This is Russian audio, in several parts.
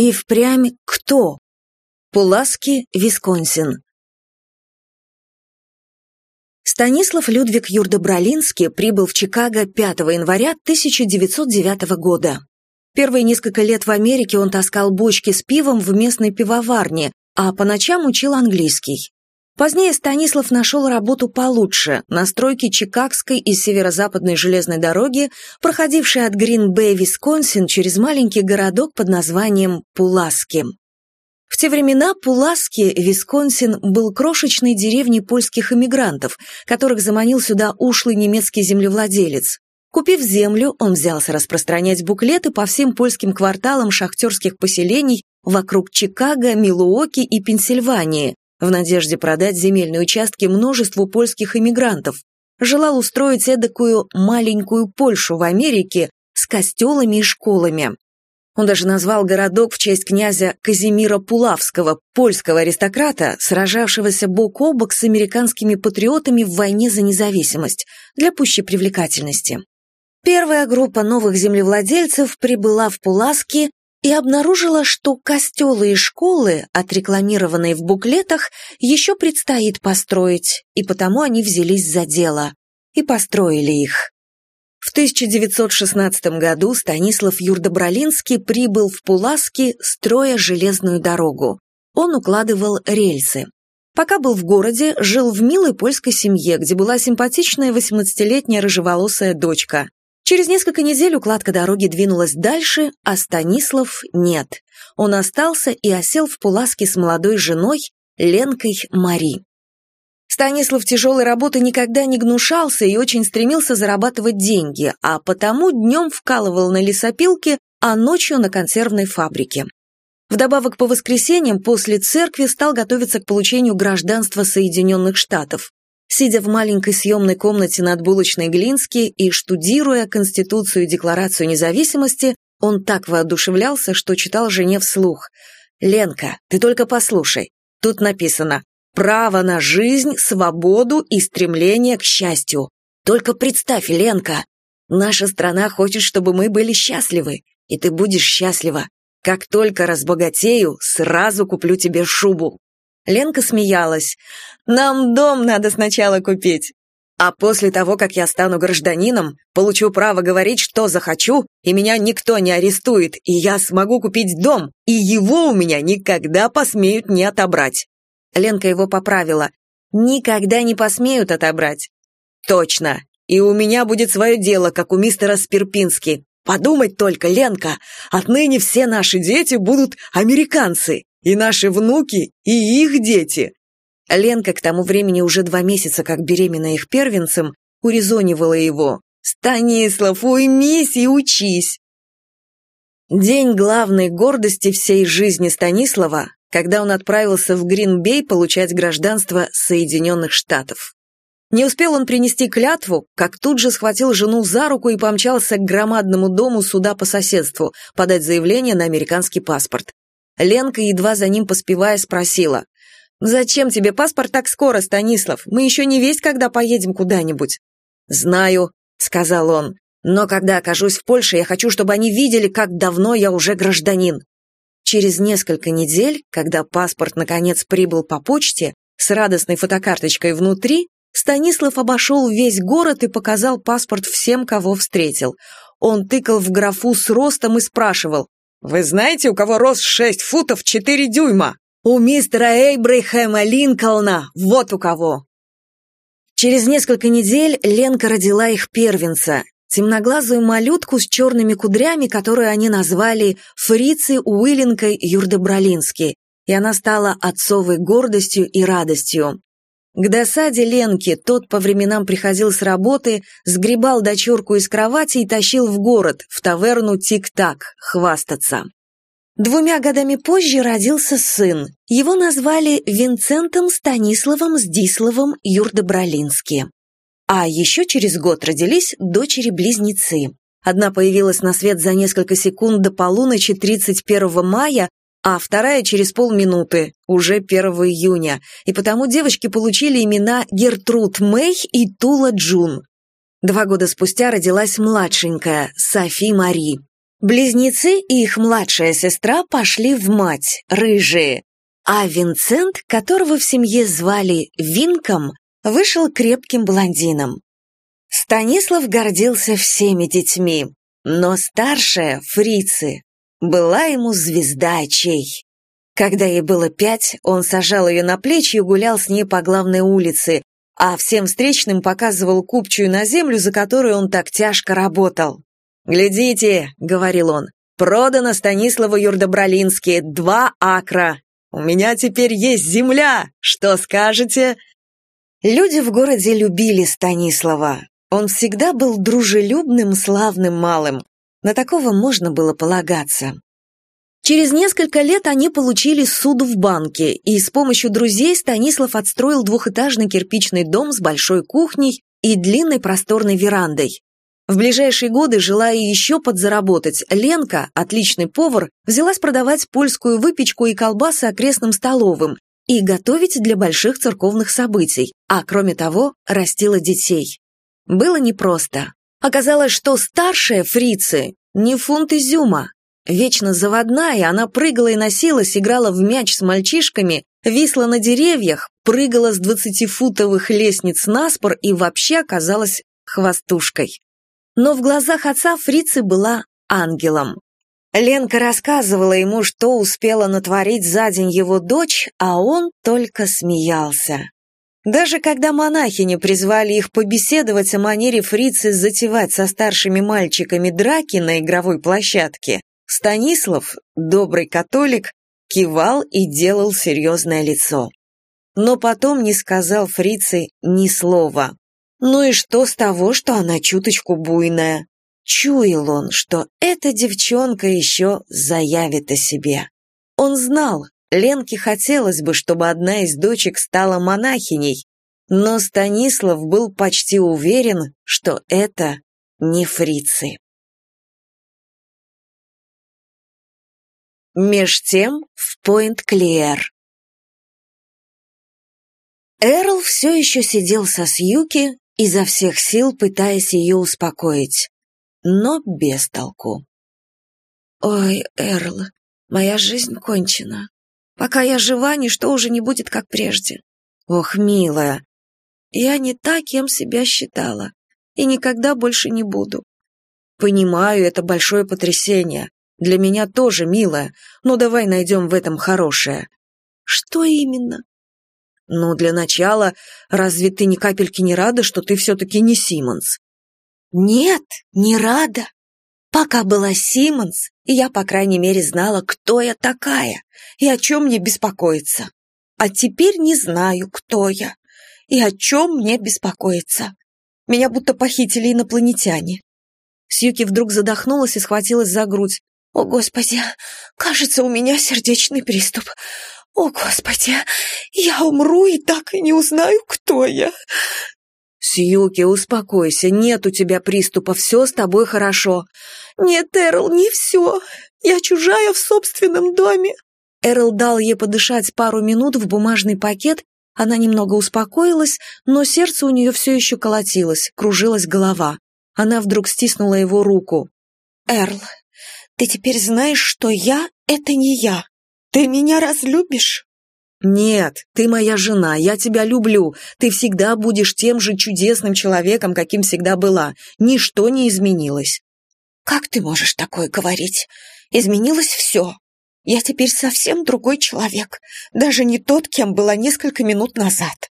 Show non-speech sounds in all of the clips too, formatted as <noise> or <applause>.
И впрямь кто? Пуласки, Висконсин. Станислав Людвиг Юрдобролинский прибыл в Чикаго 5 января 1909 года. Первые несколько лет в Америке он таскал бочки с пивом в местной пивоварне, а по ночам учил английский. Позднее Станислав нашел работу получше на стройке Чикагской и северо-западной железной дороги, проходившей от Грин-Бэй, Висконсин, через маленький городок под названием Пуласки. В те времена Пуласки, Висконсин, был крошечной деревней польских эмигрантов, которых заманил сюда ушлый немецкий землевладелец. Купив землю, он взялся распространять буклеты по всем польским кварталам шахтерских поселений вокруг Чикаго, Милуоки и Пенсильвании, в надежде продать земельные участки множеству польских эмигрантов. Желал устроить эдакую маленькую Польшу в Америке с костелами и школами. Он даже назвал городок в честь князя Казимира Пулавского, польского аристократа, сражавшегося бок о бок с американскими патриотами в войне за независимость, для пущей привлекательности. Первая группа новых землевладельцев прибыла в Пуласки и обнаружила, что костелы и школы, отрекламированные в буклетах, еще предстоит построить, и потому они взялись за дело. И построили их. В 1916 году Станислав Юрдобролинский прибыл в Пуласки, строя железную дорогу. Он укладывал рельсы. Пока был в городе, жил в милой польской семье, где была симпатичная 18-летняя рыжеволосая дочка. Через несколько недель укладка дороги двинулась дальше, а Станислав нет. Он остался и осел в Пуласке с молодой женой, Ленкой Мари. Станислав тяжелой работы никогда не гнушался и очень стремился зарабатывать деньги, а потому днем вкалывал на лесопилке, а ночью на консервной фабрике. Вдобавок по воскресеньям после церкви стал готовиться к получению гражданства Соединенных Штатов сидя в маленькой съемной комнате над булочной Глински и штудируя Конституцию и Декларацию независимости, он так воодушевлялся, что читал жене вслух. «Ленка, ты только послушай. Тут написано «Право на жизнь, свободу и стремление к счастью». Только представь, Ленка, наша страна хочет, чтобы мы были счастливы, и ты будешь счастлива. Как только разбогатею, сразу куплю тебе шубу». Ленка смеялась. «Нам дом надо сначала купить. А после того, как я стану гражданином, получу право говорить, что захочу, и меня никто не арестует, и я смогу купить дом, и его у меня никогда посмеют не отобрать». Ленка его поправила. «Никогда не посмеют отобрать». «Точно. И у меня будет свое дело, как у мистера Спирпински. Подумать только, Ленка, отныне все наши дети будут американцы и наши внуки, и их дети». Ленка к тому времени уже два месяца как беременна их первенцем, урезонивала его. «Станислав, уймись и учись!» День главной гордости всей жизни Станислава, когда он отправился в Гринбей получать гражданство Соединенных Штатов. Не успел он принести клятву, как тут же схватил жену за руку и помчался к громадному дому суда по соседству подать заявление на американский паспорт. Ленка, едва за ним поспевая, спросила. «Зачем тебе паспорт так скоро, Станислав? Мы еще не весть, когда поедем куда-нибудь». «Знаю», — сказал он, «но когда окажусь в Польше, я хочу, чтобы они видели, как давно я уже гражданин». Через несколько недель, когда паспорт наконец прибыл по почте, с радостной фотокарточкой внутри, Станислав обошел весь город и показал паспорт всем, кого встретил. Он тыкал в графу с ростом и спрашивал, вы знаете, у кого рост 6 футов 4 дюйма? У мистера Эйбрейхэма Линколна, вот у кого. Через несколько недель Ленка родила их первенца, темноглазую малютку с черными кудрями, которую они назвали Фрицей Уиллинкой Юрдобролински, и она стала отцовой гордостью и радостью. К досаде Ленки тот по временам приходил с работы, сгребал дочурку из кровати и тащил в город, в таверну «Тик-так», хвастаться. Двумя годами позже родился сын. Его назвали Винцентом Станиславом Здиславом Юрдобролински. А еще через год родились дочери-близнецы. Одна появилась на свет за несколько секунд до полуночи 31 мая, а вторая через полминуты, уже 1 июня, и потому девочки получили имена Гертруд Мэй и Тула Джун. Два года спустя родилась младшенькая, Софи Мари. Близнецы и их младшая сестра пошли в мать, рыжие, а Винсент, которого в семье звали Винком, вышел крепким блондином. Станислав гордился всеми детьми, но старшая, Фрицы, была ему звезда очей. Когда ей было пять, он сажал ее на плечи и гулял с ней по главной улице, а всем встречным показывал купчую на землю, за которую он так тяжко работал. «Глядите», — говорил он, — «продано Станиславу Юрдобролински два акра. У меня теперь есть земля, что скажете?» Люди в городе любили Станислава. Он всегда был дружелюбным, славным малым. На такого можно было полагаться. Через несколько лет они получили суд в банке, и с помощью друзей Станислав отстроил двухэтажный кирпичный дом с большой кухней и длинной просторной верандой. В ближайшие годы, желая еще подзаработать, Ленка, отличный повар, взялась продавать польскую выпечку и колбасы окрестным столовым и готовить для больших церковных событий, а кроме того, растила детей. Было непросто. Оказалось, что старшая фрицы не фунт изюма. Вечно заводная, она прыгала и носилась, играла в мяч с мальчишками, висла на деревьях, прыгала с двадцатифутовых лестниц на спор и вообще оказалась хвостушкой но в глазах отца Фрицы была ангелом. Ленка рассказывала ему, что успела натворить за день его дочь, а он только смеялся. Даже когда монахини призвали их побеседовать о манере фрицы затевать со старшими мальчиками драки на игровой площадке, Станислав, добрый католик, кивал и делал серьезное лицо. Но потом не сказал фрице ни слова. Ну и что с того, что она чуточку буйная? Чуял он, что эта девчонка еще заявит о себе. Он знал, Ленке хотелось бы, чтобы одна из дочек стала монахиней, но Станислав был почти уверен, что это не фрицы. Меж тем в Пойнт-Клиэр. Эрл все еще сидел со Сьюки, изо всех сил пытаясь ее успокоить, но без толку. «Ой, Эрл, моя жизнь кончена. Пока я жива, ничто уже не будет, как прежде. Ох, милая, я не та, кем себя считала, и никогда больше не буду. Понимаю, это большое потрясение. Для меня тоже, милая, но давай найдем в этом хорошее. Что именно? «Ну, для начала, разве ты ни капельки не рада, что ты все-таки не Симмонс?» «Нет, не рада. Пока была Симмонс, я, по крайней мере, знала, кто я такая и о чем мне беспокоиться. А теперь не знаю, кто я и о чем мне беспокоиться. Меня будто похитили инопланетяне». Сьюки вдруг задохнулась и схватилась за грудь. «О, Господи, кажется, у меня сердечный приступ. «О, Господи, я умру и так и не узнаю, кто я!» «Сьюки, успокойся, нет у тебя приступа, все с тобой хорошо». «Нет, Эрл, не все. Я чужая в собственном доме». Эрл дал ей подышать пару минут в бумажный пакет, она немного успокоилась, но сердце у нее все еще колотилось, кружилась голова. Она вдруг стиснула его руку. «Эрл, ты теперь знаешь, что я — это не я. «Ты меня разлюбишь?» «Нет, ты моя жена, я тебя люблю. Ты всегда будешь тем же чудесным человеком, каким всегда была. Ничто не изменилось». «Как ты можешь такое говорить? Изменилось все. Я теперь совсем другой человек, даже не тот, кем была несколько минут назад».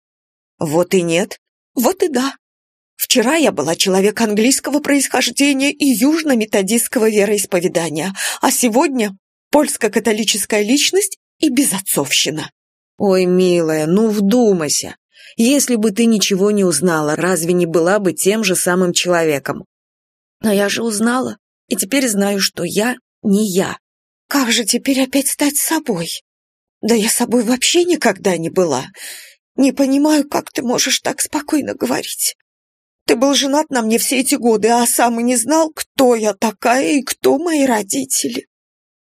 «Вот и нет». «Вот и да. Вчера я была человек английского происхождения и южно-методистского вероисповедания, а сегодня польско-католическая личность и безотцовщина. Ой, милая, ну вдумайся. Если бы ты ничего не узнала, разве не была бы тем же самым человеком? Но я же узнала, и теперь знаю, что я не я. Как же теперь опять стать собой? Да я собой вообще никогда не была. Не понимаю, как ты можешь так спокойно говорить. Ты был женат на мне все эти годы, а сам и не знал, кто я такая и кто мои родители.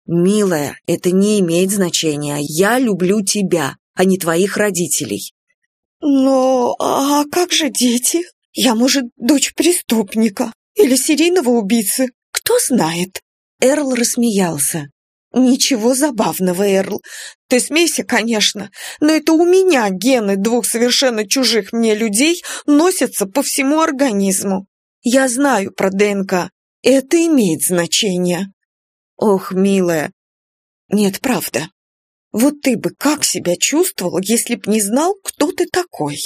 «Милая, это не имеет значения. Я люблю тебя, а не твоих родителей». «Но а как же дети? Я, может, дочь преступника или серийного убийцы? Кто знает?» Эрл рассмеялся. «Ничего забавного, Эрл. Ты смейся, конечно, но это у меня гены двух совершенно чужих мне людей носятся по всему организму. Я знаю про ДНК. Это имеет значение». «Ох, милая». «Нет, правда. Вот ты бы как себя чувствовал, если б не знал, кто ты такой?»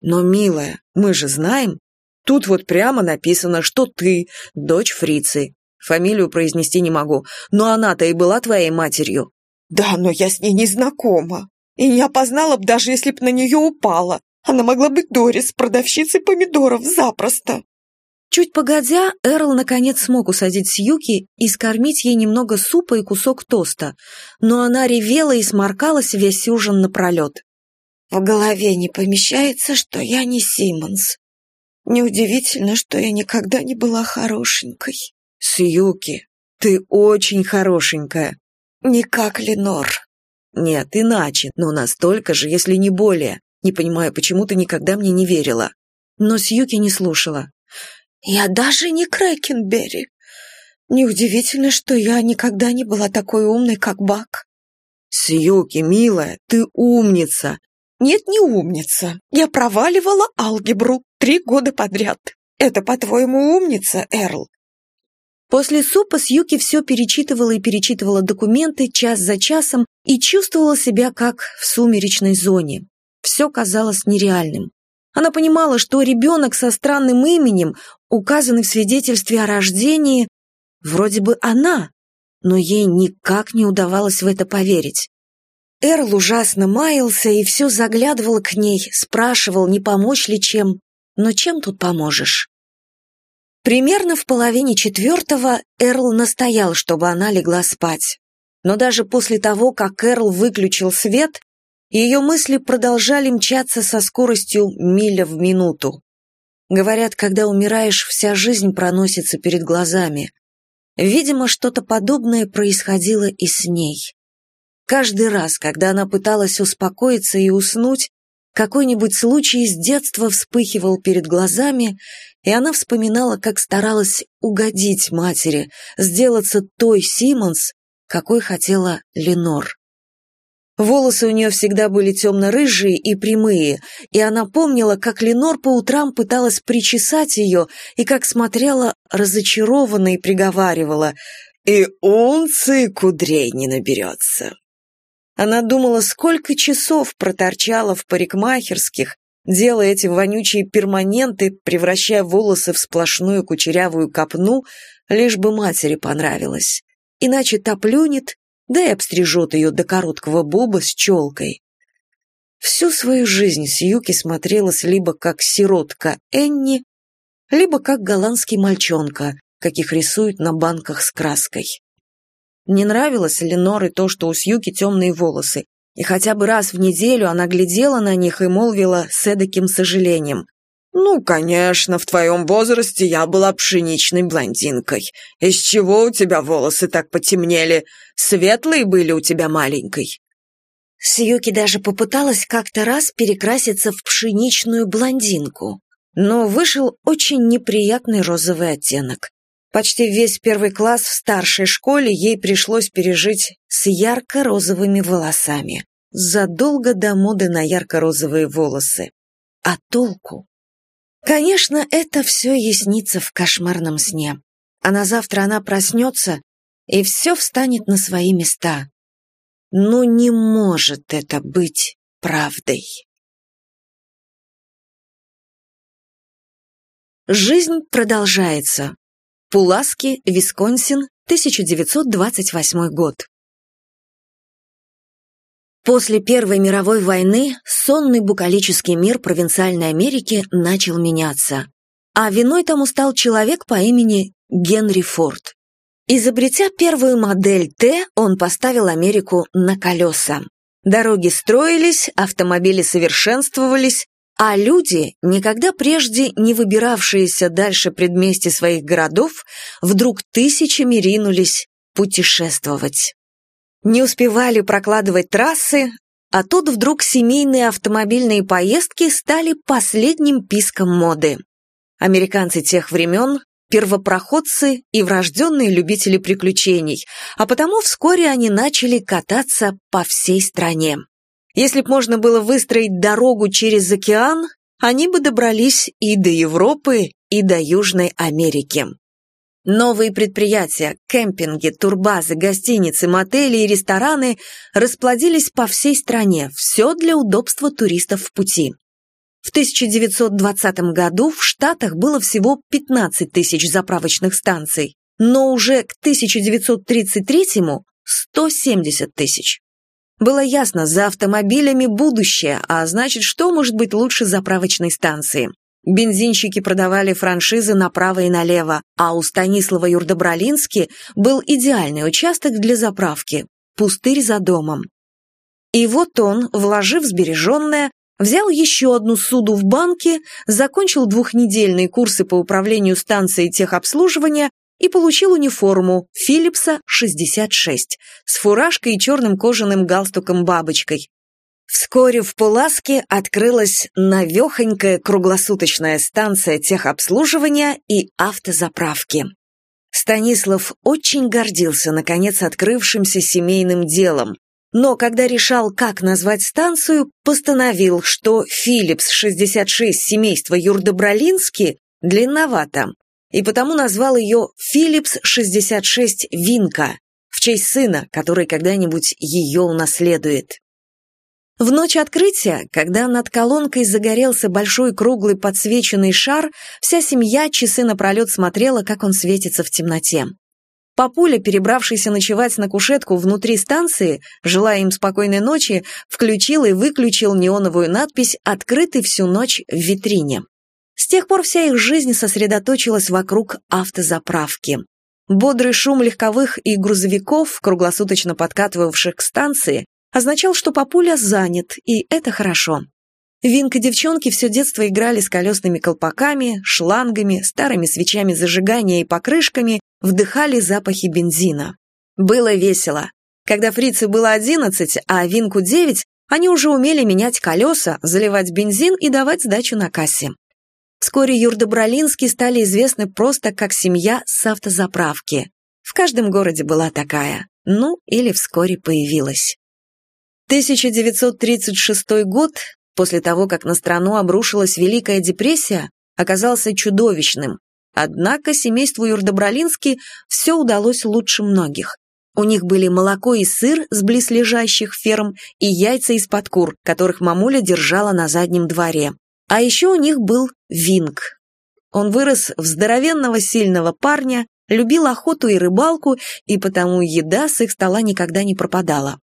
«Но, милая, мы же знаем. Тут вот прямо написано, что ты дочь фрицы. Фамилию произнести не могу, но она-то и была твоей матерью». «Да, но я с ней не знакома. И не опознала бы, даже если б на нее упала. Она могла быть Дорис, продавщицей помидоров, запросто». Чуть погодя, Эрл наконец смог усадить Сьюки и скормить ей немного супа и кусок тоста, но она ревела и сморкалась весь ужин напролет. В голове не помещается, что я не Симмонс. Неудивительно, что я никогда не была хорошенькой. Сьюки, ты очень хорошенькая. Не как Ленор. Нет, иначе, но настолько же, если не более. Не понимаю, почему ты никогда мне не верила. Но Сьюки не слушала. Я даже не Крэкенберри. Неудивительно, что я никогда не была такой умной, как Бак. Сьюки, милая, ты умница. Нет, не умница. Я проваливала алгебру три года подряд. Это, по-твоему, умница, Эрл? После супа Сьюки все перечитывала и перечитывала документы час за часом и чувствовала себя как в сумеречной зоне. Все казалось нереальным. Она понимала, что ребенок со странным именем, указанный в свидетельстве о рождении, вроде бы она, но ей никак не удавалось в это поверить. Эрл ужасно маялся и все заглядывал к ней, спрашивал, не помочь ли чем. Но чем тут поможешь? Примерно в половине четвертого Эрл настоял, чтобы она легла спать. Но даже после того, как Эрл выключил свет, ее мысли продолжали мчаться со скоростью миля в минуту. Говорят, когда умираешь, вся жизнь проносится перед глазами. Видимо, что-то подобное происходило и с ней. Каждый раз, когда она пыталась успокоиться и уснуть, какой-нибудь случай из детства вспыхивал перед глазами, и она вспоминала, как старалась угодить матери, сделаться той Симмонс, какой хотела Ленор. Волосы у нее всегда были темно-рыжие и прямые, и она помнила, как Ленор по утрам пыталась причесать ее и как смотрела разочарованно и приговаривала «И унции кудрей не наберется». Она думала, сколько часов проторчала в парикмахерских, делая эти вонючие перманенты, превращая волосы в сплошную кучерявую копну, лишь бы матери понравилось. Иначе та да и обстрижет ее до короткого боба с челкой. Всю свою жизнь Сьюки смотрелась либо как сиротка Энни, либо как голландский мальчонка, каких рисуют на банках с краской. Не нравилось Леноре то, что у Сьюки темные волосы, и хотя бы раз в неделю она глядела на них и молвила с эдаким сожалением. «Ну, конечно, в твоем возрасте я была пшеничной блондинкой. Из чего у тебя волосы так потемнели? Светлые были у тебя маленькой?» Сьюки даже попыталась как-то раз перекраситься в пшеничную блондинку, но вышел очень неприятный розовый оттенок. Почти весь первый класс в старшей школе ей пришлось пережить с ярко-розовыми волосами, задолго до моды на ярко-розовые волосы. А толку? Конечно, это все яснится в кошмарном сне. А на завтра она проснется, и все встанет на свои места. Но не может это быть правдой. Жизнь продолжается. Пуласки, Висконсин, 1928 год. После Первой мировой войны сонный букалический мир провинциальной Америки начал меняться, а виной тому стал человек по имени Генри Форд. Изобретя первую модель Т, он поставил Америку на колеса. Дороги строились, автомобили совершенствовались, а люди, никогда прежде не выбиравшиеся дальше предместья своих городов, вдруг тысячами ринулись путешествовать. Не успевали прокладывать трассы, а тут вдруг семейные автомобильные поездки стали последним писком моды. Американцы тех времен первопроходцы и врожденные любители приключений, а потому вскоре они начали кататься по всей стране. Если б можно было выстроить дорогу через океан, они бы добрались и до Европы, и до Южной Америки. Новые предприятия, кемпинги, турбазы, гостиницы, мотели и рестораны расплодились по всей стране, все для удобства туристов в пути. В 1920 году в Штатах было всего 15 тысяч заправочных станций, но уже к 1933-му 170 тысяч. Было ясно, за автомобилями будущее, а значит, что может быть лучше заправочной станции? Бензинщики продавали франшизы направо и налево, а у Станислава Юрдобролински был идеальный участок для заправки – пустырь за домом. И вот он, вложив сбереженное, взял еще одну суду в банке, закончил двухнедельные курсы по управлению станцией техобслуживания и получил униформу Филлипса 66 с фуражкой и черным кожаным галстуком-бабочкой. Вскоре в Пуласке открылась навехонькая круглосуточная станция техобслуживания и автозаправки. Станислав очень гордился, наконец, открывшимся семейным делом, но когда решал, как назвать станцию, постановил, что «Филлипс-66» семейства Юрдобролински длинновато, и потому назвал ее «Филлипс-66 Винка» в честь сына, который когда-нибудь ее унаследует. В ночь открытия, когда над колонкой загорелся большой круглый подсвеченный шар, вся семья часы напролет смотрела, как он светится в темноте. Папуля, перебравшийся ночевать на кушетку внутри станции, желая им спокойной ночи, включил и выключил неоновую надпись «Открытый всю ночь в витрине». С тех пор вся их жизнь сосредоточилась вокруг автозаправки. Бодрый шум легковых и грузовиков, круглосуточно подкатывавших к станции, означал, что папуля занят, и это хорошо. Винка девчонки все детство играли с колесными колпаками, шлангами, старыми свечами зажигания и покрышками, вдыхали запахи бензина. Было весело. Когда фрице было одиннадцать, а Винку девять, они уже умели менять колеса, заливать бензин и давать сдачу на кассе. Вскоре Юрдобролинские стали известны просто как семья с автозаправки. В каждом городе была такая. Ну, или вскоре появилась. 1936 год после того, как на страну обрушилась Великая депрессия, оказался чудовищным. Однако семейству Юрдобролински все удалось лучше многих. У них были молоко и сыр с близлежащих ферм и яйца из-под кур, которых мамуля держала на заднем дворе. А еще у них был Винг. Он вырос в здоровенного сильного парня, любил охоту и рыбалку, и потому еда с их стола никогда не пропадала.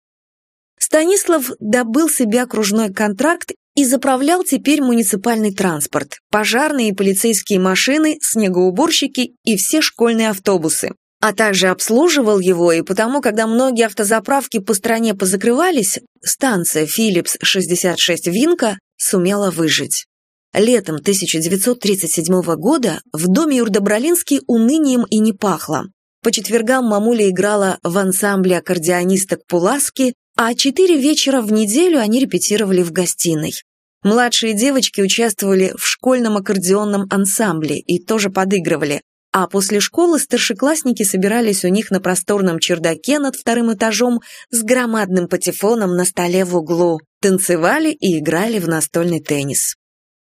Станислав добыл себе окружной контракт и заправлял теперь муниципальный транспорт, пожарные и полицейские машины, снегоуборщики и все школьные автобусы. А также обслуживал его, и потому, когда многие автозаправки по стране позакрывались, станция Philips 66 Винка сумела выжить. Летом 1937 года в доме Юрдобролински унынием и не пахло. По четвергам мамуля играла в ансамбле аккордеонисток Пуласки, а четыре вечера в неделю они репетировали в гостиной. Младшие девочки участвовали в школьном аккордеонном ансамбле и тоже подыгрывали, а после школы старшеклассники собирались у них на просторном чердаке над вторым этажом с громадным патефоном на столе в углу, танцевали и играли в настольный теннис.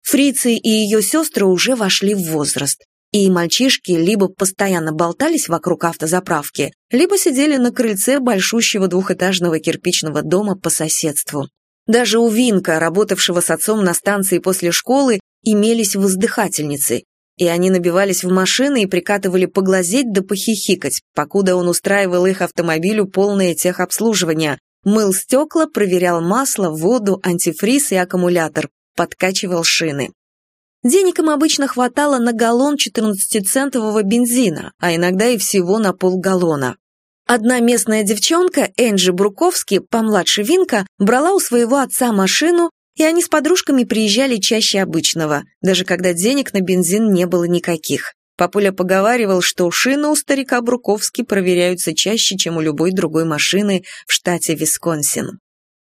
Фрицы и ее сестры уже вошли в возраст и мальчишки либо постоянно болтались вокруг автозаправки, либо сидели на крыльце большущего двухэтажного кирпичного дома по соседству. Даже у Винка, работавшего с отцом на станции после школы, имелись воздыхательницы, и они набивались в машины и прикатывали поглазеть да похихикать, покуда он устраивал их автомобилю полное техобслуживание, мыл стекла, проверял масло, воду, антифриз и аккумулятор, подкачивал шины. Денег им обычно хватало на галлон 14-центового бензина, а иногда и всего на полгаллона. Одна местная девчонка, Энджи Бруковски, помладше Винка, брала у своего отца машину, и они с подружками приезжали чаще обычного, даже когда денег на бензин не было никаких. Папуля поговаривал, что шины у старика Бруковски проверяются чаще, чем у любой другой машины в штате Висконсин.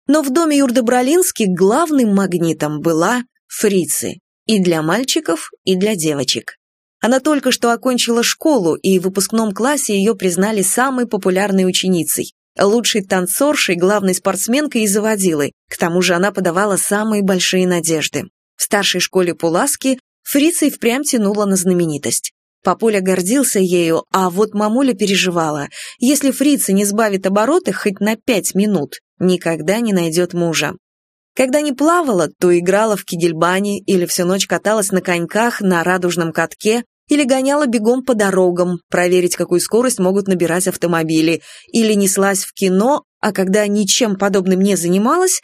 Но в доме Юрдобролински главным магнитом была фрицы и для мальчиков, и для девочек. Она только что окончила школу, и в выпускном классе ее признали самой популярной ученицей, лучшей танцоршей, главной спортсменкой и заводилой. К тому же она подавала самые большие надежды. В старшей школе Пуласки Фрица и впрямь тянула на знаменитость. Папуля гордился ею, а вот мамуля переживала. Если фрица не сбавит обороты хоть на пять минут, никогда не найдет мужа. Когда не плавала, то играла в кигельбане или всю ночь каталась на коньках на радужном катке или гоняла бегом по дорогам, проверить, какую скорость могут набирать автомобили, или неслась в кино, а когда ничем подобным не занималась,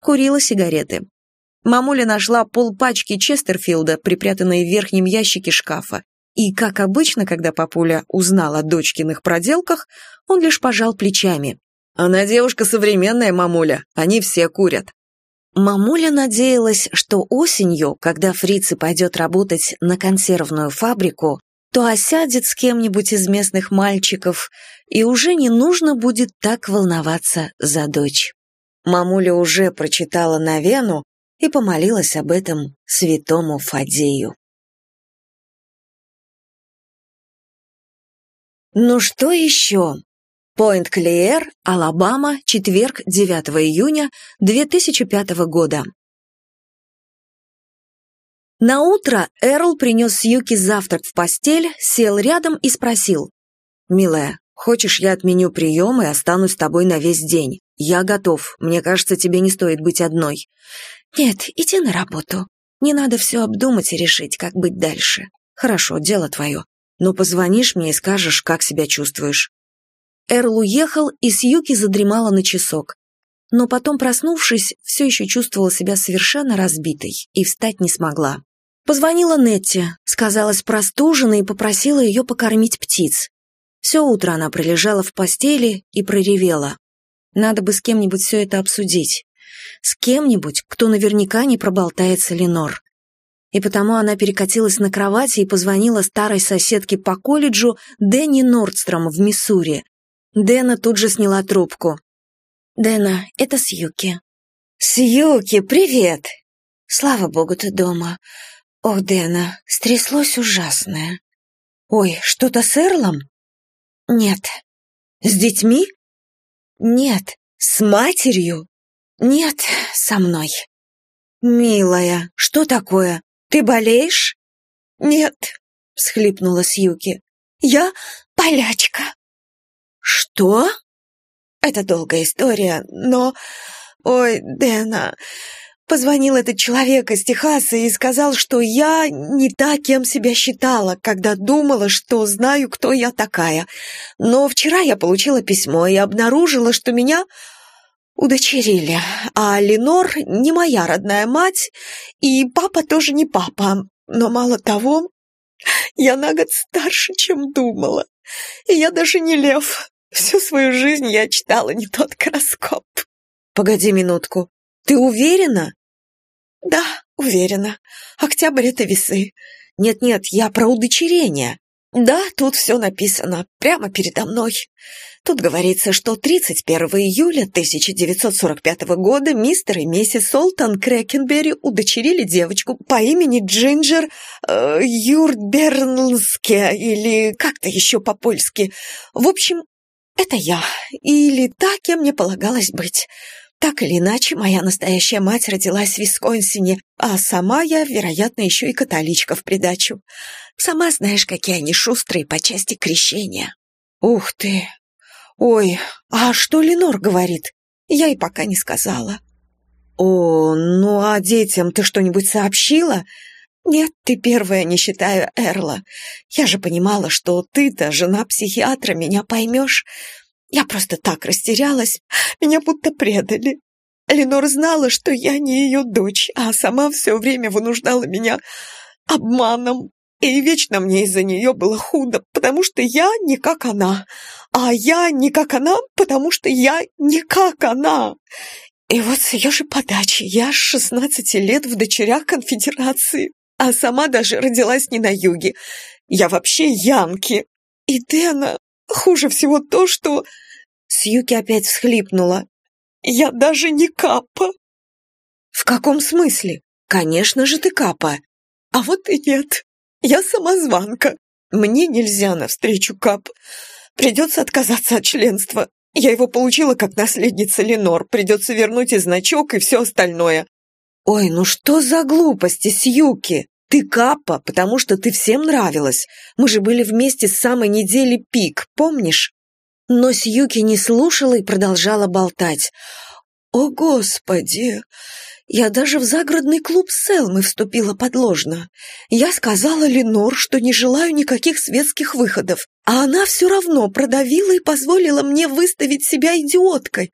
курила сигареты. Мамуля нашла полпачки Честерфилда, припрятанные в верхнем ящике шкафа, и, как обычно, когда папуля узнал о дочкиных проделках, он лишь пожал плечами. «Она девушка современная, мамуля, они все курят». Мамуля надеялась, что осенью, когда фрицы пойдет работать на консервную фабрику, то осядет с кем-нибудь из местных мальчиков, и уже не нужно будет так волноваться за дочь. Мамуля уже прочитала Навену и помолилась об этом святому Фадею. Ну что еще? Пойнт-Клеер, Алабама, четверг, 9 июня 2005 года. На утро Эрл принес Сьюки завтрак в постель, сел рядом и спросил. «Милая, хочешь, я отменю прием и останусь с тобой на весь день? Я готов. Мне кажется, тебе не стоит быть одной». «Нет, иди на работу. Не надо все обдумать и решить, как быть дальше. Хорошо, дело твое но позвонишь мне и скажешь, как себя чувствуешь». Эрл уехал, и Сьюки задремала на часок. Но потом, проснувшись, все еще чувствовала себя совершенно разбитой и встать не смогла. Позвонила Нетти, сказалась простужена и попросила ее покормить птиц. Все утро она пролежала в постели и проревела. Надо бы с кем-нибудь все это обсудить. С кем-нибудь, кто наверняка не проболтается Ленор и потому она перекатилась на кровати и позвонила старой соседке по колледжу Дэнни Нордстром в Миссури. Дэна тут же сняла трубку. «Дэна, это Сьюки». «Сьюки, привет!» «Слава богу, ты дома. Ох, Дэна, стряслось ужасное». «Ой, что-то с Эрлом?» «Нет». «С детьми?» «Нет». «С матерью?» «Нет, со мной». «Милая, что такое? Ты болеешь?» «Нет», — всхлипнула Сьюки. «Я полячка». «Что?» «Это долгая история, но... Ой, Дэна...» Позвонил этот человек из Техаса и сказал, что я не та, кем себя считала, когда думала, что знаю, кто я такая. Но вчера я получила письмо и обнаружила, что меня удочерили, а Ленор не моя родная мать, и папа тоже не папа. Но мало того, я на год старше, чем думала. И я даже не лев. Всю свою жизнь я читала не тот гороскоп. Погоди минутку. Ты уверена? Да, уверена. Октябрь — это весы. Нет-нет, я про удочерение. Да, тут все написано, прямо передо мной. Тут говорится, что 31 июля 1945 года мистер и миссис Солтан Крэкенберри удочерили девочку по имени Джинджер э, Юртбернлске или как-то еще по-польски. В общем, это я, или та, кем мне полагалось быть. Так или иначе, моя настоящая мать родилась в Висконсине, а сама я, вероятно, еще и католичка в придачу. Сама знаешь, какие они шустрые по части крещения. Ух ты, «Ой, а что Ленор говорит?» Я и пока не сказала. «О, ну а детям ты что-нибудь сообщила?» «Нет, ты первая, не считая Эрла. Я же понимала, что ты-то, жена психиатра, меня поймешь. Я просто так растерялась, меня будто предали. Ленор знала, что я не ее дочь, а сама все время вынуждала меня обманом, и вечно мне из-за нее было худо, потому что я не как она, а я не как она, потому что я не как она. И вот с ее же подачи я с шестнадцати лет в дочерях конфедерации, а сама даже родилась не на юге. Я вообще янки. И Дэна, хуже всего то, что... Сьюки опять всхлипнула. Я даже не капа. В каком смысле? Конечно же ты капа. А вот и нет. Я самозванка. Мне нельзя навстречу Кап. Придется отказаться от членства. Я его получила как наследница Ленор. Придется вернуть и значок, и все остальное. Ой, ну что за глупости, Сьюки? Ты Капа, потому что ты всем нравилась. Мы же были вместе с самой недели пик, помнишь? Но Сьюки не слушала и продолжала болтать. «О, Господи! Я даже в загородный клуб Селмы вступила подложно. Я сказала Ленор, что не желаю никаких светских выходов, а она все равно продавила и позволила мне выставить себя идиоткой.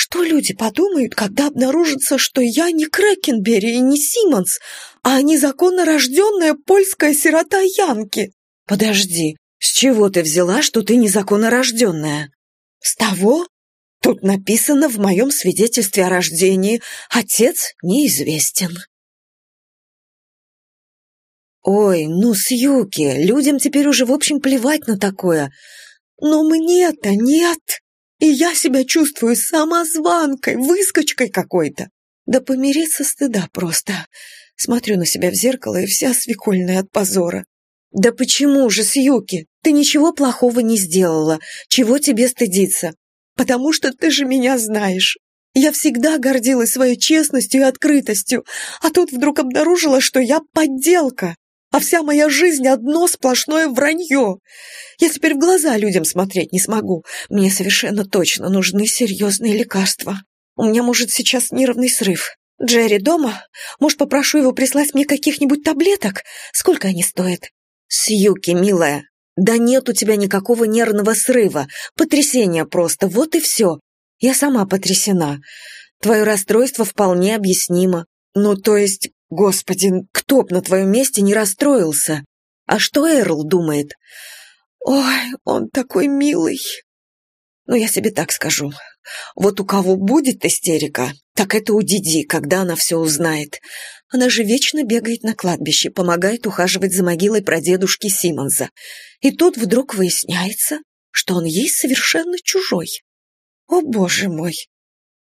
Что люди подумают, когда обнаружится, что я не Крэкенбери и не Симмонс, а незаконно рожденная польская сирота Янки? Подожди, с чего ты взяла, что ты незаконно рожденная? С того, Тут написано в моем свидетельстве о рождении «Отец неизвестен». Ой, ну, Сьюки, людям теперь уже в общем плевать на такое. Но мне-то нет. И я себя чувствую самозванкой, выскочкой какой-то. Да помириться стыда просто. Смотрю на себя в зеркало и вся свекольная от позора. Да почему же, Сьюки? Ты ничего плохого не сделала. Чего тебе стыдиться? потому что ты же меня знаешь. Я всегда гордилась своей честностью и открытостью, а тут вдруг обнаружила, что я подделка, а вся моя жизнь одно сплошное вранье. Я теперь в глаза людям смотреть не смогу. Мне совершенно точно нужны серьезные лекарства. У меня может сейчас нервный срыв. Джерри дома? Может, попрошу его прислать мне каких-нибудь таблеток? Сколько они стоят? Сьюки, милая, «Да нет у тебя никакого нервного срыва, потрясение просто, вот и все. Я сама потрясена. Твое расстройство вполне объяснимо. Ну, то есть, господи, кто б на твоем месте не расстроился? А что Эрл думает? Ой, он такой милый. Ну, я себе так скажу. Вот у кого будет истерика, так это у Диди, когда она все узнает. Она же вечно бегает на кладбище, помогает ухаживать за могилой прадедушки Симонза. И тут вдруг выясняется, что он ей совершенно чужой. О, боже мой!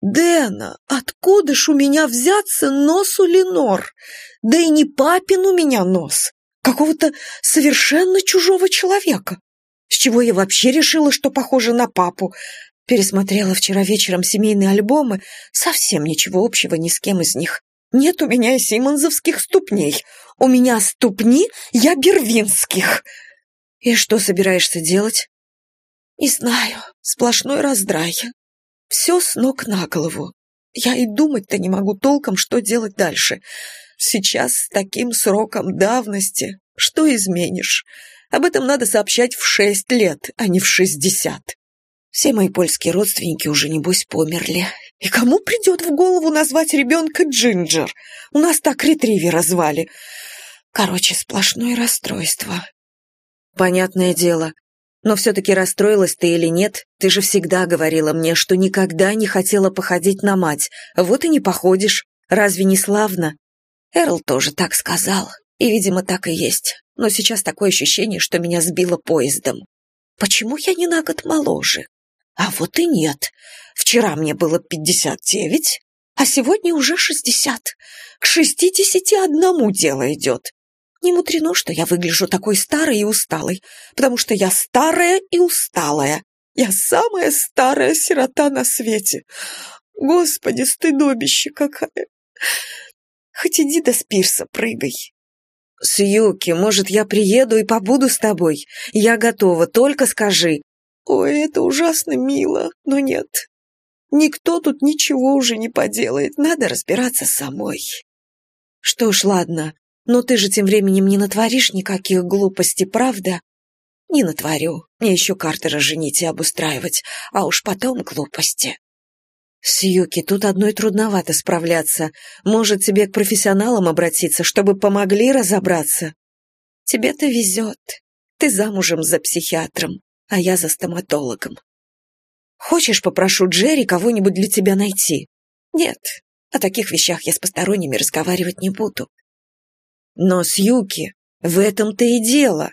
Дэна, откуда ж у меня взяться носу Ленор? Да и не папин у меня нос, какого-то совершенно чужого человека. С чего я вообще решила, что похожа на папу? Пересмотрела вчера вечером семейные альбомы, совсем ничего общего ни с кем из них. Нет у меня и симонзовских ступней. У меня ступни я бервинских. И что собираешься делать? Не знаю, сплошной раздрай. Все с ног на голову. Я и думать-то не могу толком, что делать дальше. Сейчас с таким сроком давности что изменишь? Об этом надо сообщать в шесть лет, а не в шестьдесят. Все мои польские родственники уже, небось, померли. И кому придет в голову назвать ребенка Джинджер? У нас так ретривера звали. Короче, сплошное расстройство. Понятное дело. Но все-таки расстроилась ты или нет, ты же всегда говорила мне, что никогда не хотела походить на мать. Вот и не походишь. Разве не славно? Эрл тоже так сказал. И, видимо, так и есть. Но сейчас такое ощущение, что меня сбило поездом. Почему я не на год моложе? А вот и нет. Вчера мне было пятьдесят девять, а сегодня уже шестьдесят. К шестидесяти одному дело идет. Не мудрено, что я выгляжу такой старой и усталой, потому что я старая и усталая. Я самая старая сирота на свете. Господи, стыдобище какая. Хоть иди до Спирса прыгай. Сьюки, может, я приеду и побуду с тобой? Я готова, только скажи. Ой, это ужасно мило, но нет. Никто тут ничего уже не поделает, надо разбираться самой. Что ж, ладно, но ты же тем временем не натворишь никаких глупостей, правда? Не натворю, мне еще Картера женить и обустраивать, а уж потом глупости. Сьюки, тут одной трудновато справляться. Может, тебе к профессионалам обратиться, чтобы помогли разобраться? Тебе-то везет. Ты замужем за психиатром а я за стоматологом. Хочешь, попрошу Джерри кого-нибудь для тебя найти? Нет, о таких вещах я с посторонними разговаривать не буду. Но с Юки в этом-то и дело.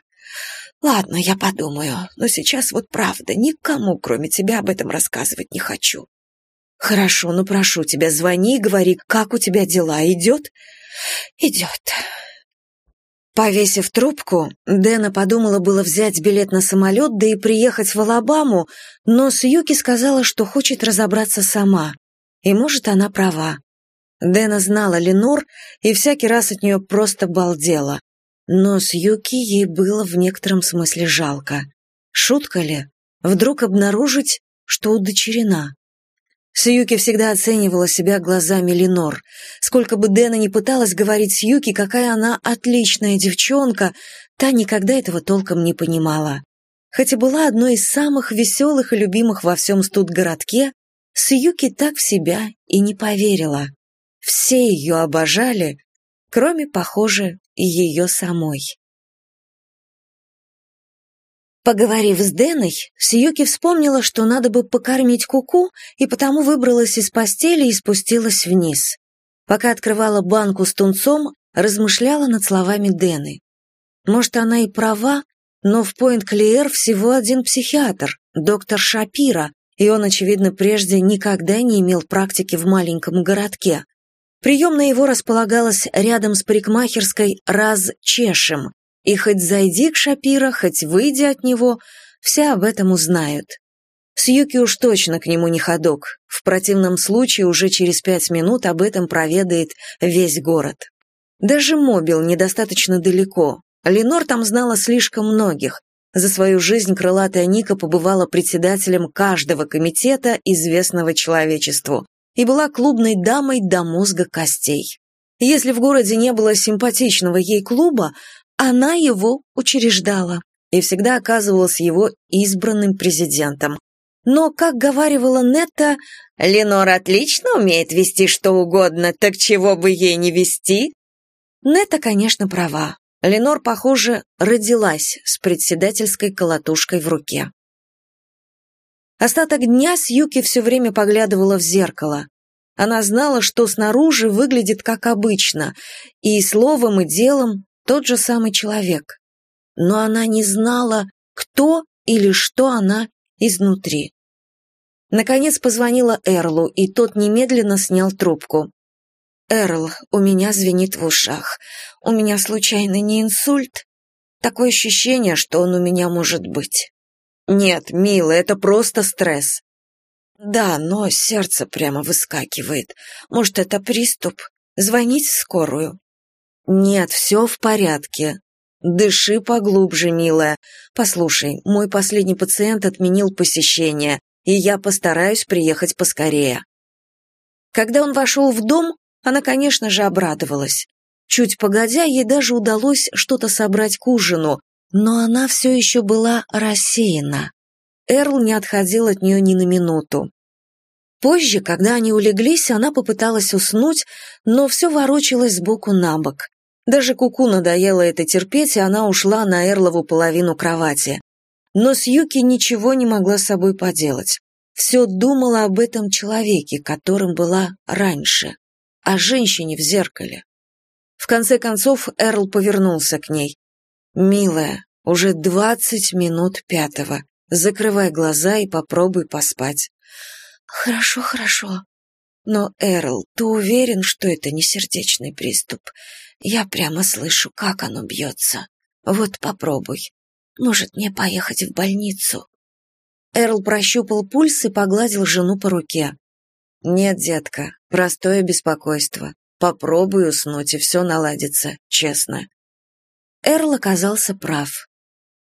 Ладно, я подумаю, но сейчас вот правда, никому, кроме тебя, об этом рассказывать не хочу. Хорошо, ну прошу тебя, звони и говори, как у тебя дела, идет? Идет. Повесив трубку, Дэна подумала было взять билет на самолет, да и приехать в Алабаму, но Сьюки сказала, что хочет разобраться сама. И, может, она права. Дэна знала Ленор и всякий раз от нее просто балдела. Но Сьюки ей было в некотором смысле жалко. Шутка ли? Вдруг обнаружить, что удочерена? Сьюки всегда оценивала себя глазами Ленор. Сколько бы Дэна ни пыталась говорить Сьюки, какая она отличная девчонка, та никогда этого толком не понимала. Хотя была одной из самых веселых и любимых во всем студгородке, Сьюки так в себя и не поверила. Все ее обожали, кроме, похоже, ее самой. Поговорив с Дэной, Сьюки вспомнила, что надо бы покормить Куку, -ку, и потому выбралась из постели и спустилась вниз. Пока открывала банку с тунцом, размышляла над словами Дэны. Может, она и права, но в Пойнт-Клиэр всего один психиатр, доктор Шапира, и он, очевидно, прежде никогда не имел практики в маленьком городке. Приемная его располагалась рядом с парикмахерской «Раз Чешем», и хоть зайди к Шапира, хоть выйди от него, все об этом узнают. Сьюки уж точно к нему не ходок. В противном случае уже через пять минут об этом проведает весь город. Даже Мобил недостаточно далеко. Ленор там знала слишком многих. За свою жизнь крылатая Ника побывала председателем каждого комитета, известного человечеству, и была клубной дамой до мозга костей. Если в городе не было симпатичного ей клуба, она его учреждала и всегда оказывалась его избранным президентом. Но, как говаривала Нетта, «Ленор отлично умеет вести что угодно, так чего бы ей не вести?» Нетта, конечно, права. Ленор, похоже, родилась с председательской колотушкой в руке. Остаток дня Сьюки все время поглядывала в зеркало. Она знала, что снаружи выглядит как обычно, и словом, и делом тот же самый человек. Но она не знала, кто или что она изнутри. Наконец позвонила Эрлу, и тот немедленно снял трубку. «Эрл, у меня звенит в ушах. У меня случайно не инсульт? Такое ощущение, что он у меня может быть». «Нет, милая, это просто стресс». «Да, но сердце прямо выскакивает. Может, это приступ? Звонить в скорую?» «Нет, все в порядке. Дыши поглубже, милая. Послушай, мой последний пациент отменил посещение, и я постараюсь приехать поскорее». Когда он вошел в дом, она, конечно же, обрадовалась. Чуть погодя, ей даже удалось что-то собрать к ужину, но она все еще была рассеяна. Эрл не отходил от нее ни на минуту. Позже, когда они улеглись, она попыталась уснуть, но все ворочалось сбоку на бок. Даже Куку надоело это терпеть, и она ушла на Эрлову половину кровати. Но Сьюки ничего не могла с собой поделать. Все думала об этом человеке, которым была раньше, о женщине в зеркале. В конце концов Эрл повернулся к ней. «Милая, уже двадцать минут пятого. Закрывай глаза и попробуй поспать». «Хорошо, хорошо», но, Эрл, ты уверен, что это не сердечный приступ? Я прямо слышу, как оно бьется. Вот попробуй. Может, мне поехать в больницу?» Эрл прощупал пульс и погладил жену по руке. «Нет, детка, простое беспокойство. Попробуй уснуть, и все наладится, честно». Эрл оказался прав.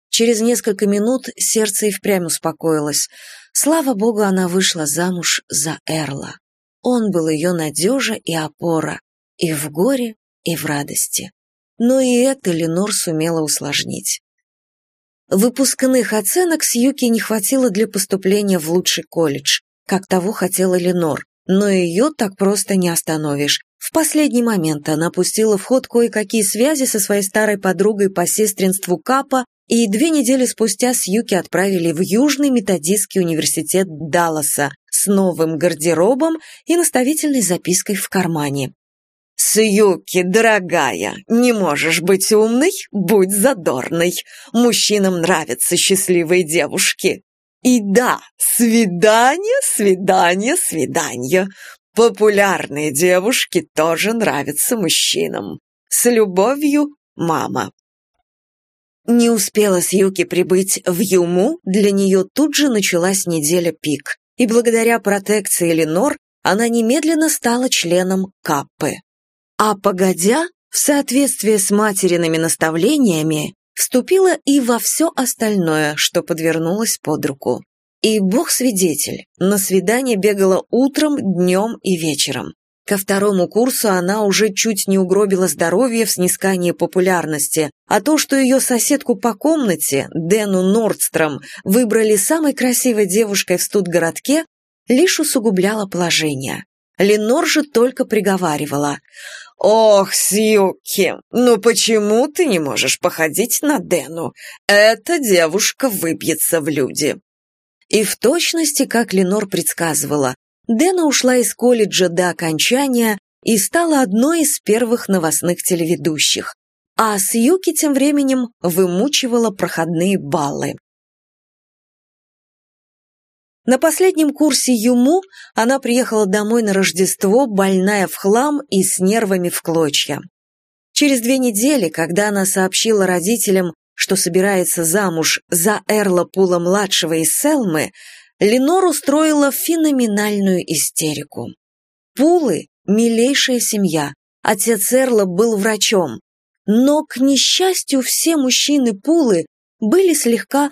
Через несколько минут сердце и впрямь успокоилось. Слава богу, она вышла замуж за Эрла. Он был ее надежа и опора, и в горе, и в радости. Но и это Ленор сумела усложнить. Выпускных оценок Сьюки не хватило для поступления в лучший колледж, как того хотела Ленор, но ее так просто не остановишь. В последний момент она пустила в ход кое-какие связи со своей старой подругой по сестринству Капа и две недели спустя Сьюки отправили в Южный методистский университет Далласа с новым гардеробом и наставительной запиской в кармане. «Сьюки, дорогая, не можешь быть умной? Будь задорной. Мужчинам нравятся счастливые девушки. И да, свидание, свидание, свидание. Популярные девушки тоже нравятся мужчинам. С любовью, мама». Не успела Сьюки прибыть в Юму, для нее тут же началась неделя пик, и благодаря протекции Ленор она немедленно стала членом Каппы. А погодя, в соответствии с материными наставлениями, вступила и во все остальное, что подвернулось под руку. И бог свидетель, на свидание бегала утром, днем и вечером. Ко второму курсу она уже чуть не угробила здоровье в снискании популярности, а то, что ее соседку по комнате, Дэну Нордстром, выбрали самой красивой девушкой в студгородке, лишь усугубляло положение. Ленор же только приговаривала. «Ох, Сьюки, ну почему ты не можешь походить на Дэну? Эта девушка выбьется в люди». И в точности, как Ленор предсказывала, Дэна ушла из колледжа до окончания и стала одной из первых новостных телеведущих, а Сьюки тем временем вымучивала проходные баллы. На последнем курсе ЮМУ она приехала домой на Рождество, больная в хлам и с нервами в клочья. Через две недели, когда она сообщила родителям, что собирается замуж за Эрла Пула-младшего из Селмы, Ленор устроила феноменальную истерику. Пулы – милейшая семья, отец Эрла был врачом, но, к несчастью, все мужчины Пулы были слегка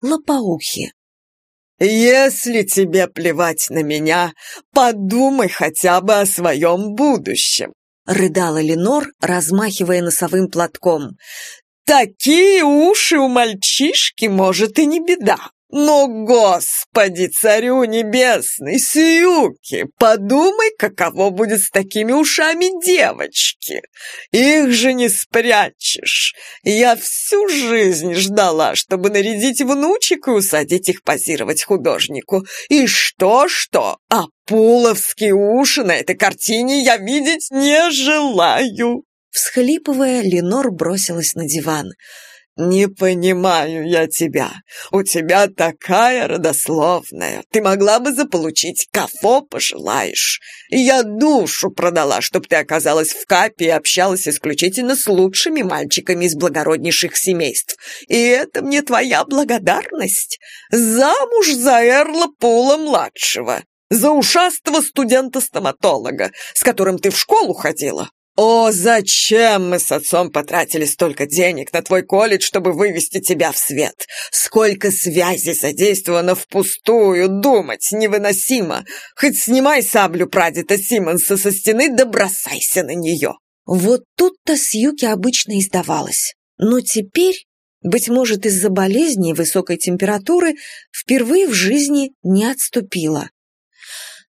лопоухи. «Если тебе плевать на меня, подумай хотя бы о своем будущем», рыдала Ленор, размахивая носовым платком. «Такие уши у мальчишки, может, и не беда. Но, Господи, царю небесный, Сьюки, подумай, каково будет с такими ушами девочки. Их же не спрячешь. Я всю жизнь ждала, чтобы нарядить внучек и усадить их позировать художнику. И что-что, а пуловские уши на этой картине я видеть не желаю. Всхлипывая, Ленор бросилась на диван. «Не понимаю я тебя. У тебя такая родословная. Ты могла бы заполучить кого пожелаешь. Я душу продала, чтоб ты оказалась в капе и общалась исключительно с лучшими мальчиками из благороднейших семейств. И это мне твоя благодарность. Замуж за Эрла Пула-младшего, за ушастого студента-стоматолога, с которым ты в школу ходила. «О, зачем мы с отцом потратили столько денег на твой колледж, чтобы вывести тебя в свет? Сколько связей задействовано впустую, думать невыносимо. Хоть снимай саблю прадеда Симмонса со стены да бросайся на нее». Вот тут-то Сьюки обычно издавалась. Но теперь, быть может, из-за болезни и высокой температуры, впервые в жизни не отступила.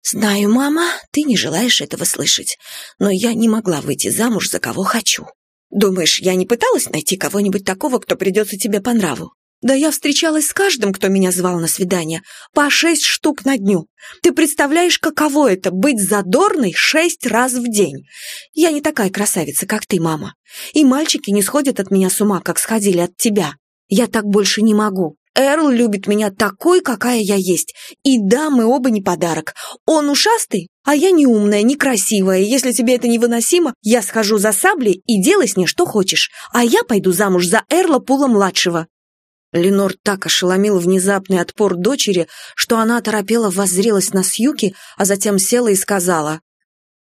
«Знаю, мама, ты не желаешь этого слышать, но я не могла выйти замуж за кого хочу. Думаешь, я не пыталась найти кого-нибудь такого, кто придется тебе по нраву? Да я встречалась с каждым, кто меня звал на свидание, по шесть штук на дню. Ты представляешь, каково это — быть задорной шесть раз в день? Я не такая красавица, как ты, мама. И мальчики не сходят от меня с ума, как сходили от тебя. Я так больше не могу. Эрл любит меня такой, какая я есть. И да, мы оба не подарок. Он ушастый, а я не умная, некрасивая. Если тебе это невыносимо, я схожу за саблей и делай с ней что хочешь. А я пойду замуж за Эрла Пула-младшего». Ленор так ошеломил внезапный отпор дочери, что она торопела воззрелась на Сьюки, а затем села и сказала,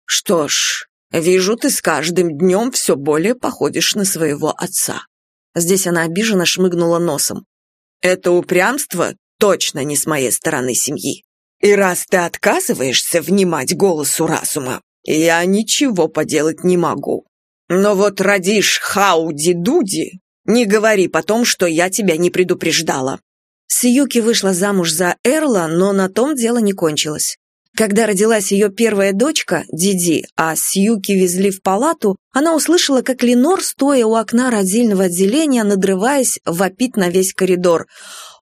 «Что ж, вижу, ты с каждым днем все более походишь на своего отца». Здесь она обиженно шмыгнула носом. Это упрямство точно не с моей стороны семьи. И раз ты отказываешься внимать голосу разума, я ничего поделать не могу. Но вот родишь Хауди-Дуди, не говори потом, что я тебя не предупреждала». Сьюки вышла замуж за Эрла, но на том дело не кончилось. Когда родилась ее первая дочка, Диди, а Сьюки везли в палату, она услышала, как Ленор, стоя у окна родильного отделения, надрываясь, вопит на весь коридор.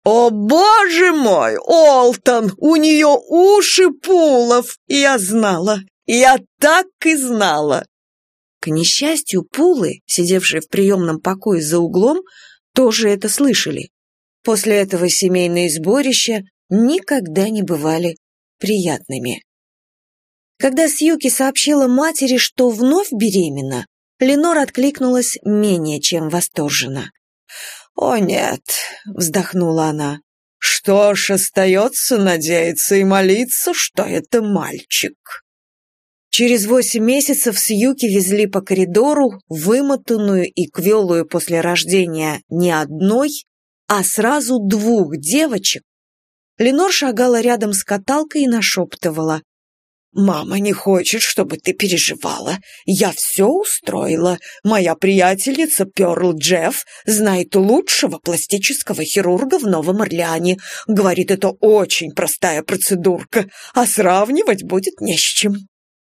«О, боже мой, Олтон, у нее уши пулов!» Я знала, я так и знала. К несчастью, пулы, сидевшие в приемном покое за углом, тоже это слышали. После этого семейные сборища никогда не бывали приятными. Когда Сьюки сообщила матери, что вновь беременна, Ленор откликнулась менее чем восторженно. «О нет», — вздохнула она. «Что ж, остается надеяться и молиться, что это мальчик». Через восемь месяцев Сьюки везли по коридору, вымотанную и квелую после рождения не одной, а сразу двух девочек. Ленор шагала рядом с каталкой и нашептывала. «Мама не хочет, чтобы ты переживала. Я все устроила. Моя приятельница Перл Джефф знает лучшего пластического хирурга в Новом Орлеане. Говорит, это очень простая процедурка, а сравнивать будет не с чем».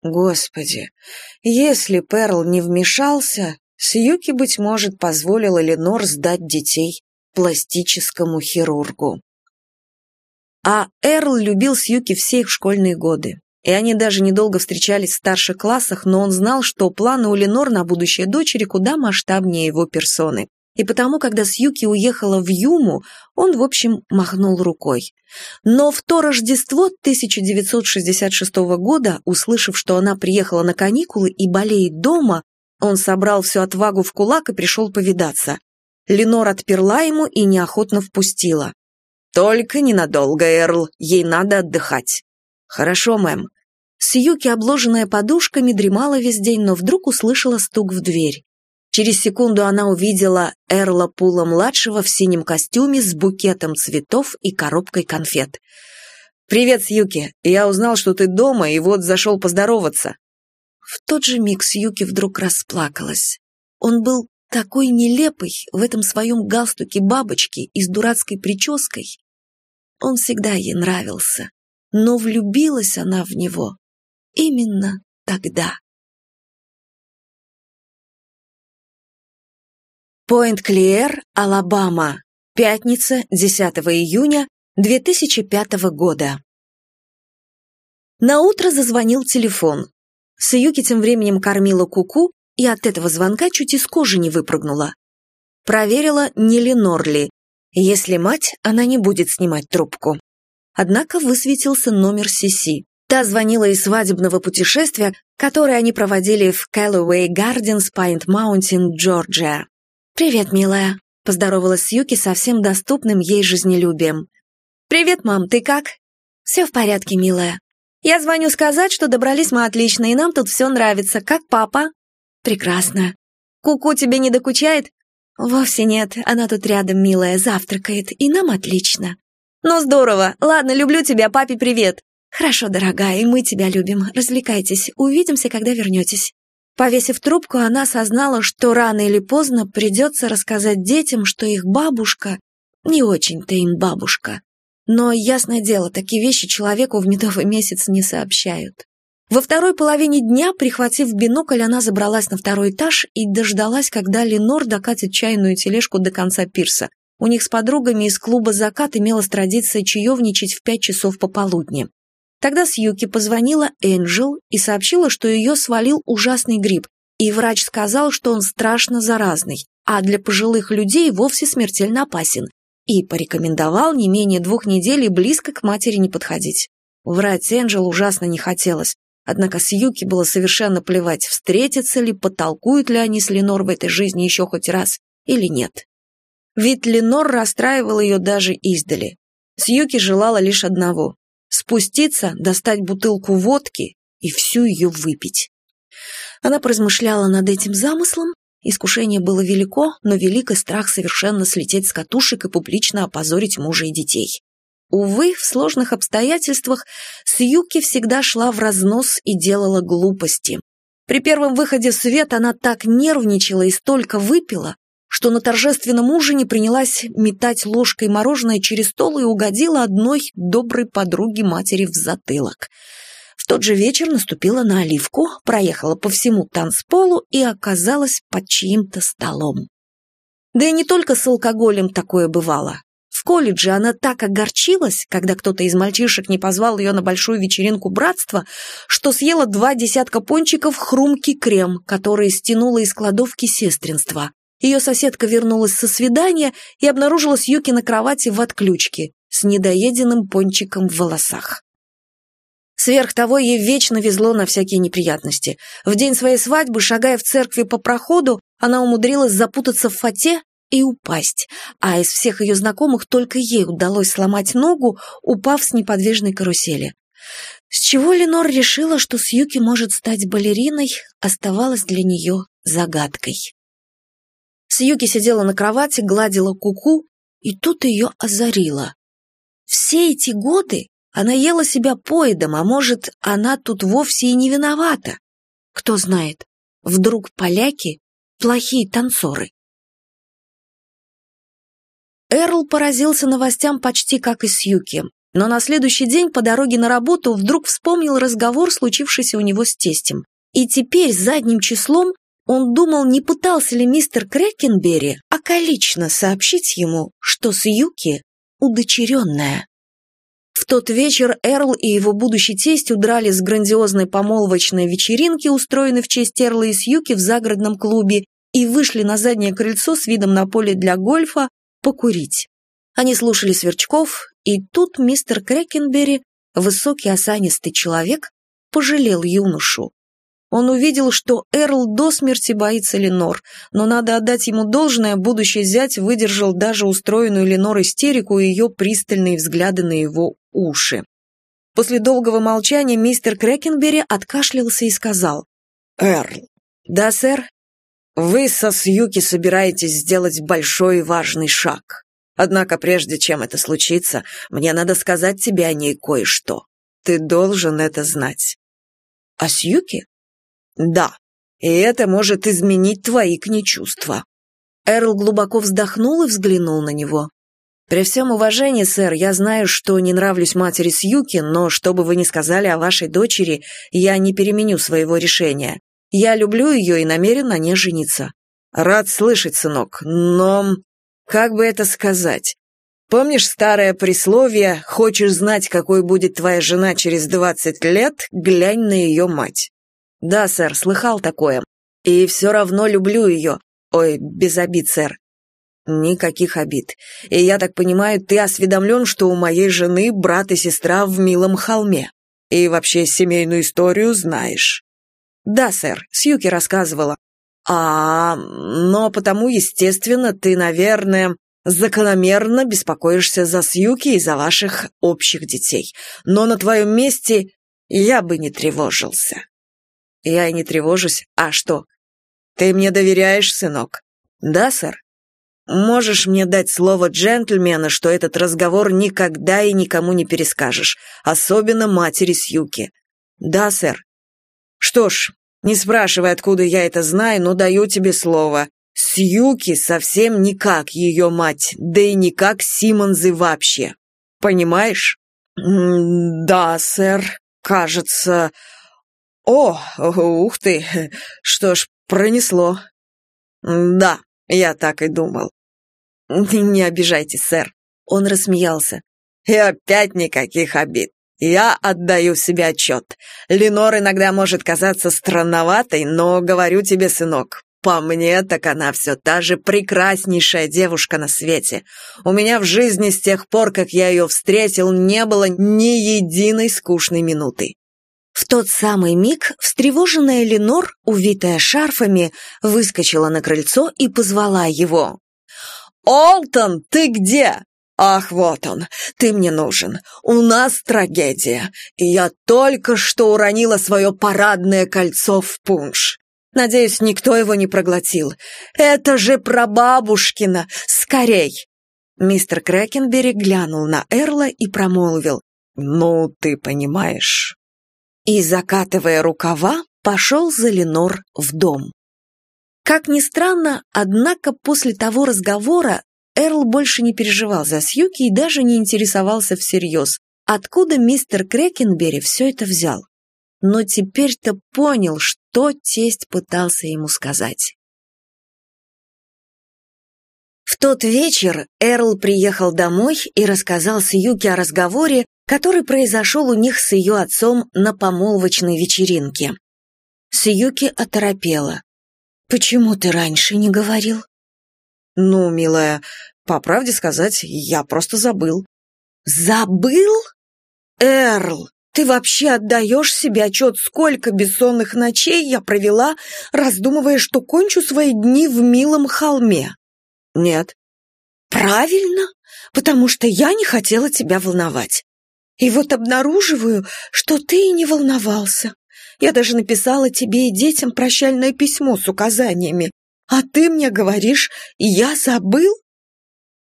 Господи, если Перл не вмешался, Сьюки, быть может, позволила Ленор сдать детей пластическому хирургу. А Эрл любил Сьюки все их школьные годы. И они даже недолго встречались в старших классах, но он знал, что планы у Ленор на будущее дочери куда масштабнее его персоны. И потому, когда Сьюки уехала в Юму, он, в общем, махнул рукой. Но в то Рождество 1966 года, услышав, что она приехала на каникулы и болеет дома, он собрал всю отвагу в кулак и пришел повидаться. Ленор отперла ему и неохотно впустила. «Только ненадолго, Эрл, ей надо отдыхать». «Хорошо, мэм». Сьюки, обложенная подушками, дремала весь день, но вдруг услышала стук в дверь. Через секунду она увидела Эрла Пула-младшего в синем костюме с букетом цветов и коробкой конфет. «Привет, Сьюки. Я узнал, что ты дома, и вот зашел поздороваться». В тот же миг Сьюки вдруг расплакалась. Он был такой нелепый в этом своем галстуке бабочки и с дурацкой прической. Он всегда ей нравился, но влюбилась она в него именно тогда. Пойнт-Клиэр, Алабама. Пятница, 10 июня 2005 года. На утро зазвонил телефон. Сьюки тем временем кормила куку -ку, и от этого звонка чуть из кожи не выпрыгнула. Проверила, не ли Норли. Если мать, она не будет снимать трубку. Однако высветился номер Сиси. Та звонила из свадебного путешествия, которое они проводили в Callaway Gardens, Пайнт Маунтин, Джорджия. «Привет, милая», — поздоровалась Сьюки со всем доступным ей жизнелюбием. «Привет, мам, ты как?» «Все в порядке, милая. Я звоню сказать, что добрались мы отлично, и нам тут все нравится. Как папа?» «Прекрасно. Куку -ку тебе не докучает?» «Вовсе нет, она тут рядом, милая, завтракает, и нам отлично». «Ну здорово. Ладно, люблю тебя, папе привет». «Хорошо, дорогая, и мы тебя любим. Развлекайтесь. Увидимся, когда вернетесь». Повесив трубку, она осознала, что рано или поздно придется рассказать детям, что их бабушка не очень-то им бабушка. Но, ясное дело, такие вещи человеку в медовый <laughs> месяц не сообщают. Во второй половине дня, прихватив бинокль, она забралась на второй этаж и дождалась, когда Ленор докатит чайную тележку до конца пирса. У них с подругами из клуба «Закат» имелась традиция чаевничать в пять часов пополудни. Тогда Сьюки позвонила Энджел и сообщила, что ее свалил ужасный грипп, и врач сказал, что он страшно заразный, а для пожилых людей вовсе смертельно опасен, и порекомендовал не менее двух недель близко к матери не подходить. Врать Энджел ужасно не хотелось, однако Сьюки было совершенно плевать, встретятся ли, потолкуют ли они с Ленор в этой жизни еще хоть раз или нет. Ведь Ленор расстраивал ее даже издали. Сьюки желала лишь одного спуститься, достать бутылку водки и всю ее выпить. Она поразмышляла над этим замыслом, искушение было велико, но велик страх совершенно слететь с катушек и публично опозорить мужа и детей. Увы, в сложных обстоятельствах Сьюки всегда шла в разнос и делала глупости. При первом выходе в свет она так нервничала и столько выпила, что на торжественном ужине принялась метать ложкой мороженое через стол и угодила одной доброй подруге матери в затылок. В тот же вечер наступила на оливку, проехала по всему танцполу и оказалась под чьим-то столом. Да и не только с алкоголем такое бывало. В колледже она так огорчилась, когда кто-то из мальчишек не позвал ее на большую вечеринку братства, что съела два десятка пончиков хрумкий крем, который стянула из кладовки сестринства. Ее соседка вернулась со свидания и обнаружила Сьюки на кровати в отключке с недоеденным пончиком в волосах. Сверх того, ей вечно везло на всякие неприятности. В день своей свадьбы, шагая в церкви по проходу, она умудрилась запутаться в фате и упасть, а из всех ее знакомых только ей удалось сломать ногу, упав с неподвижной карусели. С чего Ленор решила, что Сьюки может стать балериной, оставалось для нее загадкой. Сьюки сидела на кровати, гладила куку, -ку, и тут ее озарило. Все эти годы она ела себя поедом, а может, она тут вовсе и не виновата. Кто знает, вдруг поляки — плохие танцоры. Эрл поразился новостям почти как и Сьюки, но на следующий день по дороге на работу вдруг вспомнил разговор, случившийся у него с тестем. И теперь задним числом он думал, не пытался ли мистер Крэкенберри околично сообщить ему, что Сьюки удочеренная. В тот вечер Эрл и его будущий тесть удрали с грандиозной помолвочной вечеринки, устроенной в честь Эрла и Сьюки в загородном клубе, и вышли на заднее крыльцо с видом на поле для гольфа покурить. Они слушали сверчков, и тут мистер Крэкенберри, высокий осанистый человек, пожалел юношу. Он увидел, что Эрл до смерти боится Ленор, но надо отдать ему должное, будущий зять выдержал даже устроенную Ленор истерику и ее пристальные взгляды на его уши. После долгого молчания мистер Крэкенбери откашлялся и сказал. «Эрл». «Да, сэр?» «Вы со Сьюки собираетесь сделать большой и важный шаг. Однако прежде чем это случится, мне надо сказать тебе о ней кое-что. Ты должен это знать». «О Сьюки?» Да, и это может изменить твои к ней чувства. Эрл глубоко вздохнул и взглянул на него. «При всем уважении, сэр, я знаю, что не нравлюсь матери Сьюки, но что бы вы ни сказали о вашей дочери, я не переменю своего решения. Я люблю ее и намерен на ней жениться». «Рад слышать, сынок, но... как бы это сказать? Помнишь старое присловие «Хочешь знать, какой будет твоя жена через двадцать лет? Глянь на ее мать». «Да, сэр, слыхал такое. И все равно люблю ее. Ой, без обид, сэр». «Никаких обид. И я так понимаю, ты осведомлен, что у моей жены брат и сестра в Милом холме. И вообще семейную историю знаешь». «Да, сэр, Сьюки рассказывала». «А, но потому, естественно, ты, наверное, закономерно беспокоишься за Сьюки и за ваших общих детей. Но на твоем месте я бы не тревожился». Я и не тревожусь. А что? Ты мне доверяешь, сынок? Да, сэр. Можешь мне дать слово джентльмена, что этот разговор никогда и никому не перескажешь, особенно матери Сьюки. Да, сэр. Что ж, не спрашивай, откуда я это знаю, но даю тебе слово. Сьюки совсем не как ее мать, да и не как Симонзы вообще. Понимаешь? Да, сэр. Кажется, «О, ух ты! Что ж, пронесло». «Да, я так и думал». «Не обижайтесь, сэр». Он рассмеялся. «И опять никаких обид. Я отдаю себе отчет. Ленор иногда может казаться странноватой, но говорю тебе, сынок, по мне, так она все та же прекраснейшая девушка на свете. У меня в жизни с тех пор, как я ее встретил, не было ни единой скучной минуты. В тот самый миг встревоженная Ленор, увитая шарфами, выскочила на крыльцо и позвала его. «Олтон, ты где?» «Ах, вот он, ты мне нужен. У нас трагедия, я только что уронила свое парадное кольцо в пунш. Надеюсь, никто его не проглотил. Это же прабабушкина! Скорей!» Мистер Крэкенбери глянул на Эрла и промолвил. «Ну, ты понимаешь, и, закатывая рукава, пошел за Ленор в дом. Как ни странно, однако после того разговора Эрл больше не переживал за Сьюки и даже не интересовался всерьез, откуда мистер Крекенбери все это взял. Но теперь-то понял, что тесть пытался ему сказать. В тот вечер Эрл приехал домой и рассказал Сьюке о разговоре, который произошел у них с ее отцом на помолвочной вечеринке. Сьюки оторопела. «Почему ты раньше не говорил?» «Ну, милая, по правде сказать, я просто забыл». «Забыл? Эрл, ты вообще отдаешь себе отчет, сколько бессонных ночей я провела, раздумывая, что кончу свои дни в милом холме?» Нет. Правильно, потому что я не хотела тебя волновать. И вот обнаруживаю, что ты и не волновался. Я даже написала тебе и детям прощальное письмо с указаниями. А ты мне говоришь, я забыл?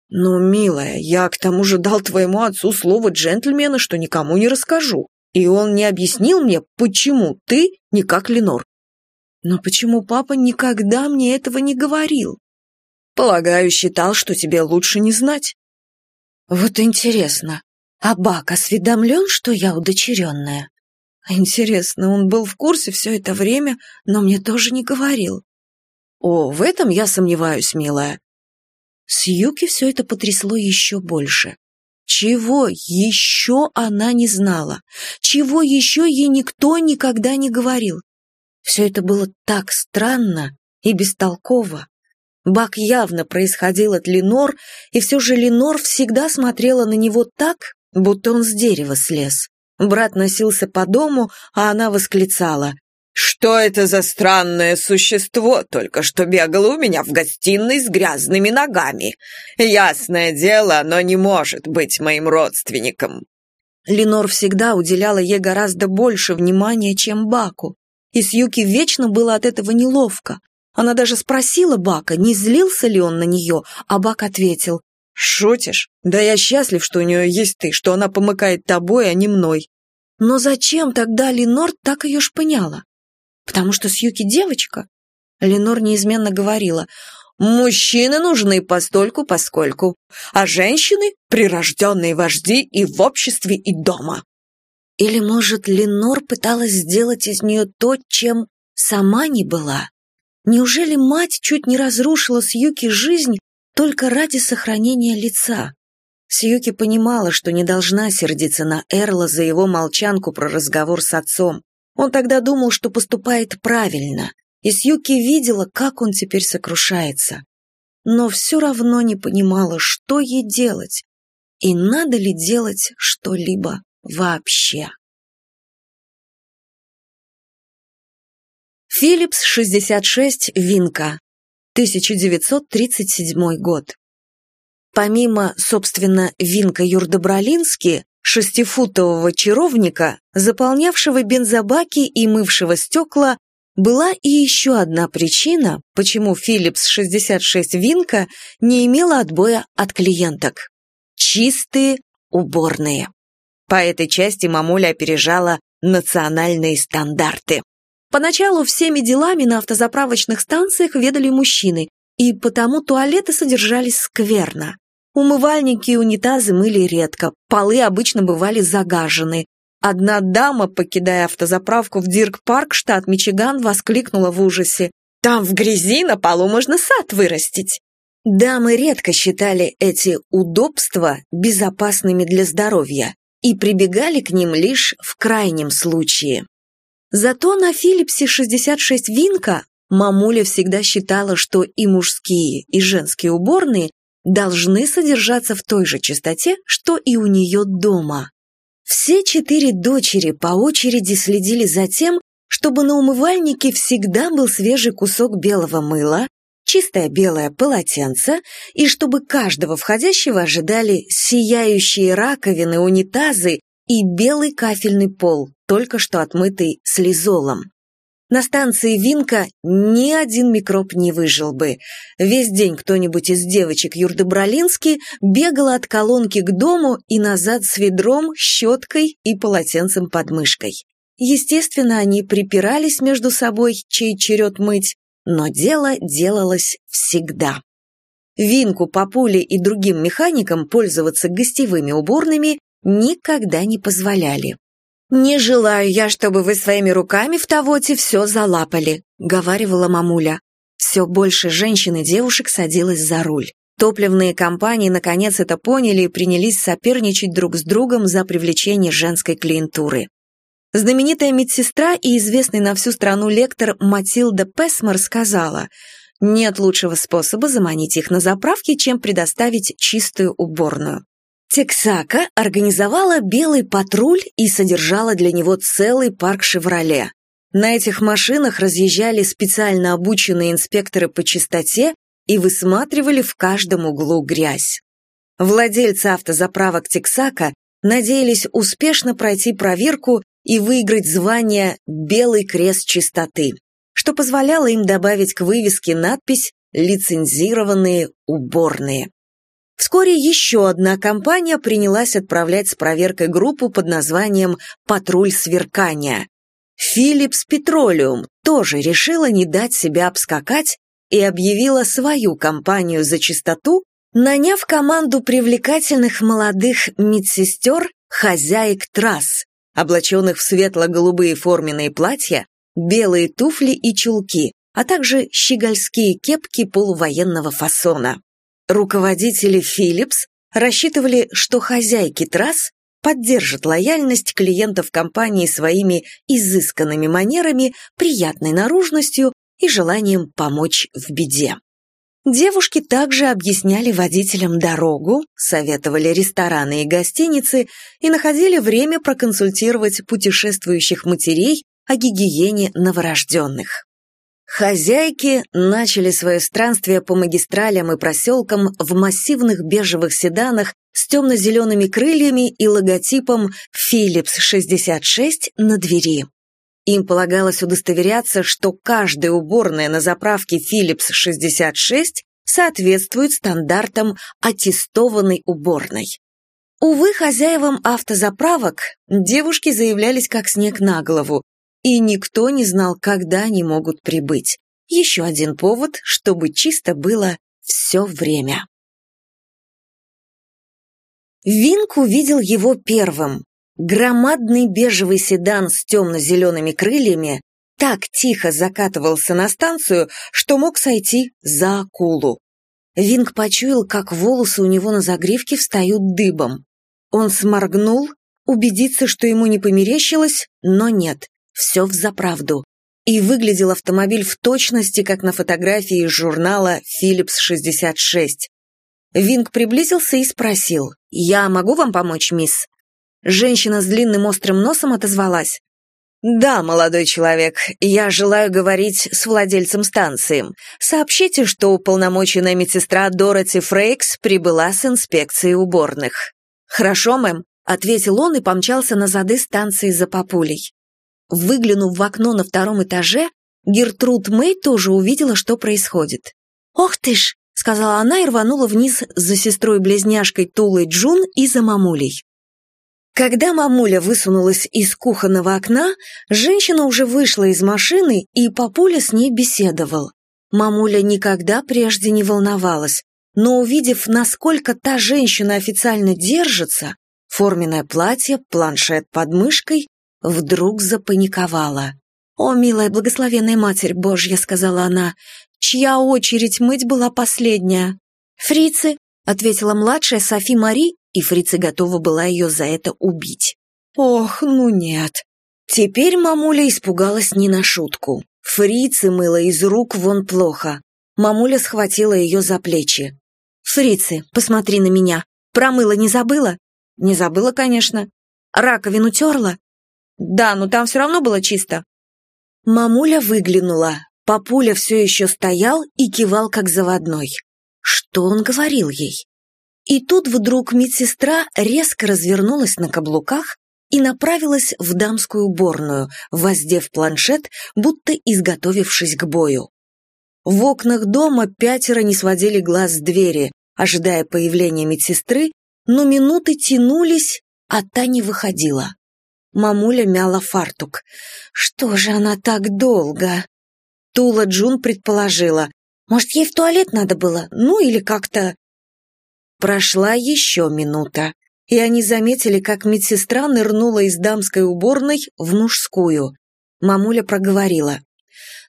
Ну, милая, я к тому же дал твоему отцу слово джентльмена, что никому не расскажу. И он не объяснил мне, почему ты не как Ленор. Но почему папа никогда мне этого не говорил? Полагаю, считал, что тебе лучше не знать. Вот интересно, а Бак осведомлен, что я удочеренная? Интересно, он был в курсе все это время, но мне тоже не говорил. О, в этом я сомневаюсь, милая. С Юки все это потрясло еще больше. Чего еще она не знала? Чего еще ей никто никогда не говорил? Все это было так странно и бестолково. Бак явно происходил от Ленор, и все же Ленор всегда смотрела на него так, будто он с дерева слез. Брат носился по дому, а она восклицала. «Что это за странное существо только что бегало у меня в гостиной с грязными ногами? Ясное дело, оно не может быть моим родственником». Ленор всегда уделяла ей гораздо больше внимания, чем Баку. И Сьюки вечно было от этого неловко. Она даже спросила Бака, не злился ли он на нее, а Бак ответил, «Шутишь? Да я счастлив, что у нее есть ты, что она помыкает тобой, а не мной». Но зачем тогда Ленор так ее шпыняла? Потому что Сьюки девочка? Ленор неизменно говорила, «Мужчины нужны постольку поскольку, а женщины — прирожденные вожди и в обществе, и дома». Или, может, Ленор пыталась сделать из нее то, чем сама не была? Неужели мать чуть не разрушила Сьюки жизнь только ради сохранения лица? Сьюки понимала, что не должна сердиться на Эрла за его молчанку про разговор с отцом. Он тогда думал, что поступает правильно, и Сьюки видела, как он теперь сокрушается. Но все равно не понимала, что ей делать, и надо ли делать что-либо вообще. Филлипс, 66, Винка, 1937 год. Помимо, собственно, Винка Юрдобролински, шестифутового чаровника, заполнявшего бензобаки и мывшего стекла, была и еще одна причина, почему Philips 66 Винка не имела отбоя от клиенток. Чистые уборные. По этой части мамуля опережала национальные стандарты. Поначалу всеми делами на автозаправочных станциях ведали мужчины, и потому туалеты содержались скверно. Умывальники и унитазы мыли редко, полы обычно бывали загажены. Одна дама, покидая автозаправку в Дирк-парк, штат Мичиган, воскликнула в ужасе. «Там в грязи на полу можно сад вырастить!» Дамы редко считали эти удобства безопасными для здоровья и прибегали к ним лишь в крайнем случае. Зато на Филлипсе 66 Винка мамуля всегда считала, что и мужские, и женские уборные должны содержаться в той же чистоте, что и у нее дома. Все четыре дочери по очереди следили за тем, чтобы на умывальнике всегда был свежий кусок белого мыла, чистое белое полотенце и чтобы каждого входящего ожидали сияющие раковины, унитазы и белый кафельный пол, только что отмытый слизолом. На станции Винка ни один микроб не выжил бы. Весь день кто-нибудь из девочек Юрдобролински бегал от колонки к дому и назад с ведром, щеткой и полотенцем под мышкой. Естественно, они припирались между собой, чей черед мыть, но дело делалось всегда. Винку, Папуле и другим механикам пользоваться гостевыми уборными никогда не позволяли. «Не желаю я, чтобы вы своими руками в Тавоте все залапали», — говаривала мамуля. Все больше женщин и девушек садилось за руль. Топливные компании наконец это поняли и принялись соперничать друг с другом за привлечение женской клиентуры. Знаменитая медсестра и известный на всю страну лектор Матилда Песмар сказала, «Нет лучшего способа заманить их на заправке, чем предоставить чистую уборную». Тексака организовала белый патруль и содержала для него целый парк «Шевроле». На этих машинах разъезжали специально обученные инспекторы по чистоте и высматривали в каждом углу грязь. Владельцы автозаправок Тексака надеялись успешно пройти проверку и выиграть звание «Белый крест чистоты», что позволяло им добавить к вывеске надпись «Лицензированные уборные». Вскоре еще одна компания принялась отправлять с проверкой группу под названием «Патруль сверкания». Philips Petroleum тоже решила не дать себя обскакать и объявила свою компанию за чистоту, наняв команду привлекательных молодых медсестер, хозяек трасс, облаченных в светло-голубые форменные платья, белые туфли и чулки, а также щегольские кепки полувоенного фасона. Руководители Philips рассчитывали, что хозяйки трасс поддержат лояльность клиентов компании своими изысканными манерами, приятной наружностью и желанием помочь в беде. Девушки также объясняли водителям дорогу, советовали рестораны и гостиницы и находили время проконсультировать путешествующих матерей о гигиене новорожденных. Хозяйки начали свое странствие по магистралям и проселкам в массивных бежевых седанах с темно-зелеными крыльями и логотипом «Philips 66» на двери. Им полагалось удостоверяться, что каждая уборная на заправке Philips 66 соответствует стандартам аттестованной уборной. Увы, хозяевам автозаправок девушки заявлялись как снег на голову, и никто не знал, когда они могут прибыть. Еще один повод, чтобы чисто было все время. Винк увидел его первым. Громадный бежевый седан с темно-зелеными крыльями так тихо закатывался на станцию, что мог сойти за акулу. Винг почуял, как волосы у него на загривке встают дыбом. Он сморгнул, убедиться, что ему не померещилось, но нет. Все взаправду. И выглядел автомобиль в точности, как на фотографии из журнала Philips 66. Винг приблизился и спросил, «Я могу вам помочь, мисс?» Женщина с длинным острым носом отозвалась, «Да, молодой человек, я желаю говорить с владельцем станции. Сообщите, что уполномоченная медсестра Дороти Фрейкс прибыла с инспекцией уборных». «Хорошо, мэм», — ответил он и помчался на зады станции за папулей. Выглянув в окно на втором этаже, Гертруд Мэй тоже увидела, что происходит. «Ох ты ж!» — сказала она и рванула вниз за сестрой-близняшкой Тулой Джун и за мамулей. Когда мамуля высунулась из кухонного окна, женщина уже вышла из машины, и папуля с ней беседовал. Мамуля никогда прежде не волновалась, но увидев, насколько та женщина официально держится, форменное платье, планшет под мышкой, вдруг запаниковала. «О, милая благословенная Матерь Божья», — сказала она, — «чья очередь мыть была последняя?» «Фрицы», — ответила младшая Софи Мари, и фрица готова была ее за это убить. «Ох, ну нет». Теперь мамуля испугалась не на шутку. Фрицы мыла из рук вон плохо. Мамуля схватила ее за плечи. «Фрицы, посмотри на меня. Промыла не забыла?» «Не забыла, конечно». «Раковину терла?» Да, но там все равно было чисто. Мамуля выглянула. Папуля все еще стоял и кивал, как заводной. Что он говорил ей? И тут вдруг медсестра резко развернулась на каблуках и направилась в дамскую уборную, воздев планшет, будто изготовившись к бою. В окнах дома пятеро не сводили глаз с двери, ожидая появления медсестры, но минуты тянулись, а та не выходила. Мамуля мяла фартук. «Что же она так долго?» Тула Джун предположила. «Может, ей в туалет надо было? Ну, или как-то...» Прошла еще минута, и они заметили, как медсестра нырнула из дамской уборной в мужскую. Мамуля проговорила.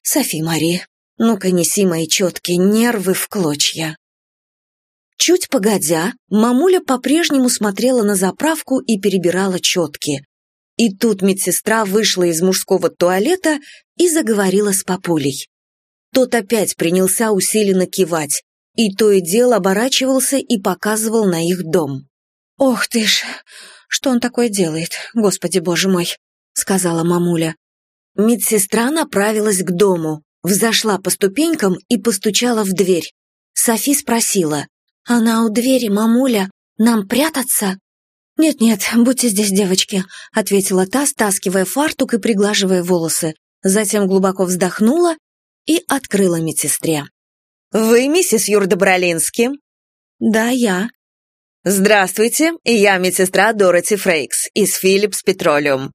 «Софи Мари, ну-ка неси мои четкие нервы в клочья». Чуть погодя, мамуля по-прежнему смотрела на заправку и перебирала четки. И тут медсестра вышла из мужского туалета и заговорила с папулей. Тот опять принялся усиленно кивать, и то и дело оборачивался и показывал на их дом. «Ох ты ж, что он такое делает, господи боже мой», — сказала мамуля. Медсестра направилась к дому, взошла по ступенькам и постучала в дверь. Софи спросила. «Она у двери, мамуля. Нам прятаться?» «Нет-нет, будьте здесь, девочки», — ответила та, стаскивая фартук и приглаживая волосы. Затем глубоко вздохнула и открыла медсестре. «Вы миссис Юрдобролински?» «Да, я». «Здравствуйте, я медсестра Дороти Фрейкс из Philips Petroleum.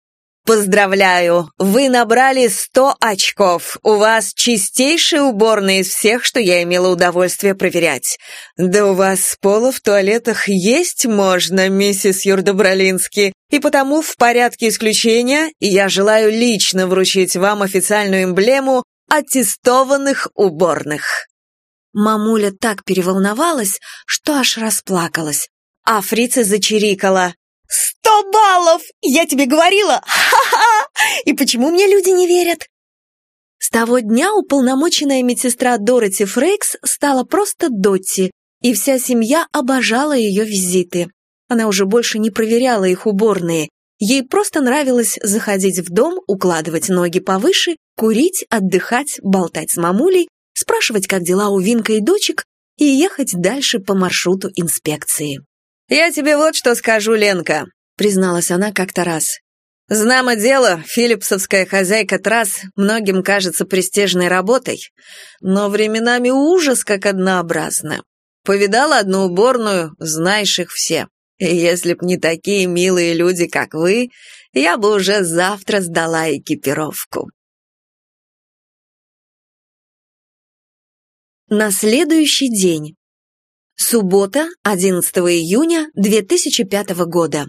Поздравляю, вы набрали 100 очков. У вас чистейшие уборные из всех, что я имела удовольствие проверять. Да у вас пола в туалетах есть можно, миссис Юрдобролински. И потому в порядке исключения я желаю лично вручить вам официальную эмблему аттестованных уборных. Мамуля так переволновалась, что аж расплакалась. А фрица зачирикала. «Сто баллов! Я тебе говорила! <laughs> И почему мне люди не верят?» С того дня уполномоченная медсестра Дороти Фрейкс стала просто Дотти, и вся семья обожала ее визиты. Она уже больше не проверяла их уборные. Ей просто нравилось заходить в дом, укладывать ноги повыше, курить, отдыхать, болтать с мамулей, спрашивать, как дела у Винка и дочек, и ехать дальше по маршруту инспекции. «Я тебе вот что скажу, Ленка», — призналась она как-то раз. «Знамо дело, филипсовская хозяйка трасс многим кажется престижной работой, но временами ужас как однообразно. Повидала одну уборную, знаешь их все. И если б не такие милые люди, как вы, я бы уже завтра сдала экипировку». На следующий день. Суббота, 11 июня 2005 года.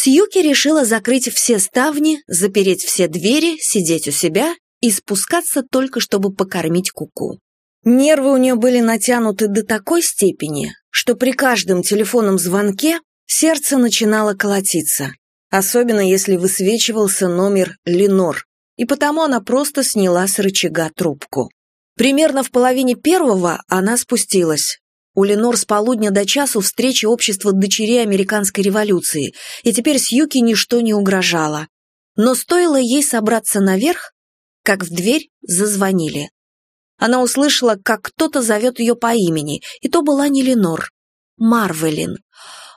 Сьюки решила закрыть все ставни, запереть все двери, сидеть у себя и спускаться только, чтобы покормить куку. -ку. Нервы у нее были натянуты до такой степени, что при каждом телефонном звонке сердце начинало колотиться, особенно если высвечивался номер Ленор, и потому она просто сняла с рычага трубку. Примерно в половине первого она спустилась, у Ленор с полудня до часу встреча общества дочерей американской революции, и теперь с Юки ничто не угрожало. Но стоило ей собраться наверх, как в дверь зазвонили. Она услышала, как кто-то зовет ее по имени, и то была не Ленор, Марвелин.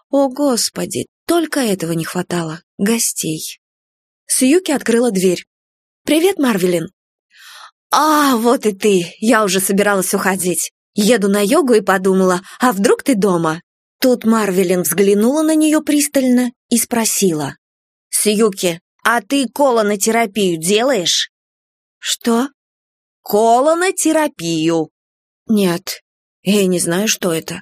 О, Господи, только этого не хватало, гостей. Сьюки открыла дверь. «Привет, Марвелин!» «А, вот и ты! Я уже собиралась уходить. Еду на йогу и подумала, а вдруг ты дома? Тут Марвелин взглянула на нее пристально и спросила. «Сьюки, а ты колонотерапию делаешь?» «Что?» «Колонотерапию». «Нет, я не знаю, что это».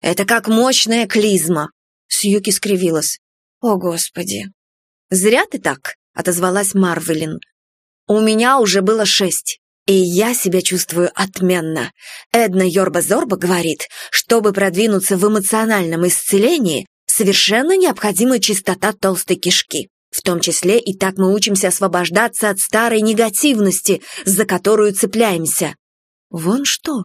«Это как мощная клизма», — Сьюки скривилась. «О, Господи!» «Зря ты так», — отозвалась Марвелин. «У меня уже было шесть. И я себя чувствую отменно. Эдна Йорба-Зорба говорит, чтобы продвинуться в эмоциональном исцелении, совершенно необходима чистота толстой кишки. В том числе и так мы учимся освобождаться от старой негативности, за которую цепляемся. Вон что.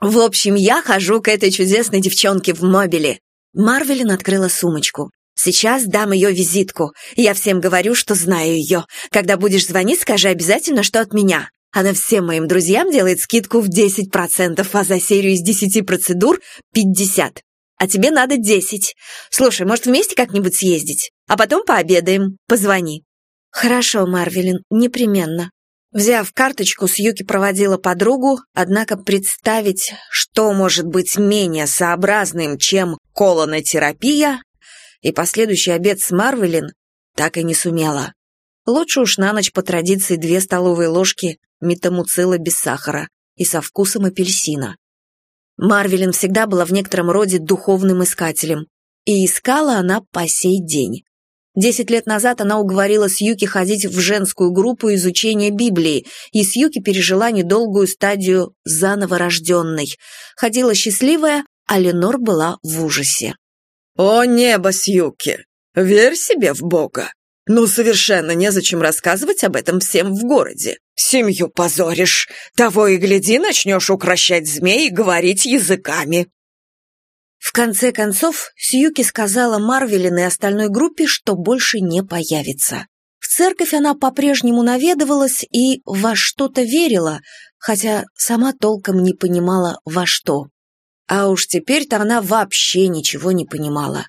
В общем, я хожу к этой чудесной девчонке в мобиле. Марвелин открыла сумочку. Сейчас дам ее визитку. Я всем говорю, что знаю ее. Когда будешь звонить, скажи обязательно, что от меня. Она всем моим друзьям делает скидку в 10%, а за серию из 10 процедур — 50. А тебе надо 10. Слушай, может, вместе как-нибудь съездить? А потом пообедаем. Позвони». «Хорошо, Марвелин, непременно». Взяв карточку, Сьюки проводила подругу, однако представить, что может быть менее сообразным, чем колонотерапия, и последующий обед с Марвелин, так и не сумела. Лучше уж на ночь по традиции две столовые ложки метамуцила без сахара и со вкусом апельсина. Марвелин всегда была в некотором роде духовным искателем, и искала она по сей день. Десять лет назад она уговорила Сьюки ходить в женскую группу изучения Библии, и Сьюки пережила недолгую стадию заново рожденной. Ходила счастливая, а Ленор была в ужасе. «О небо, Сьюки! Верь себе в Бога! Ну, совершенно незачем рассказывать об этом всем в городе. Семью позоришь. Того и гляди, начнешь укращать змей и говорить языками. В конце концов, Сьюки сказала Марвелин и остальной группе, что больше не появится. В церковь она по-прежнему наведывалась и во что-то верила, хотя сама толком не понимала во что. А уж теперь-то она вообще ничего не понимала.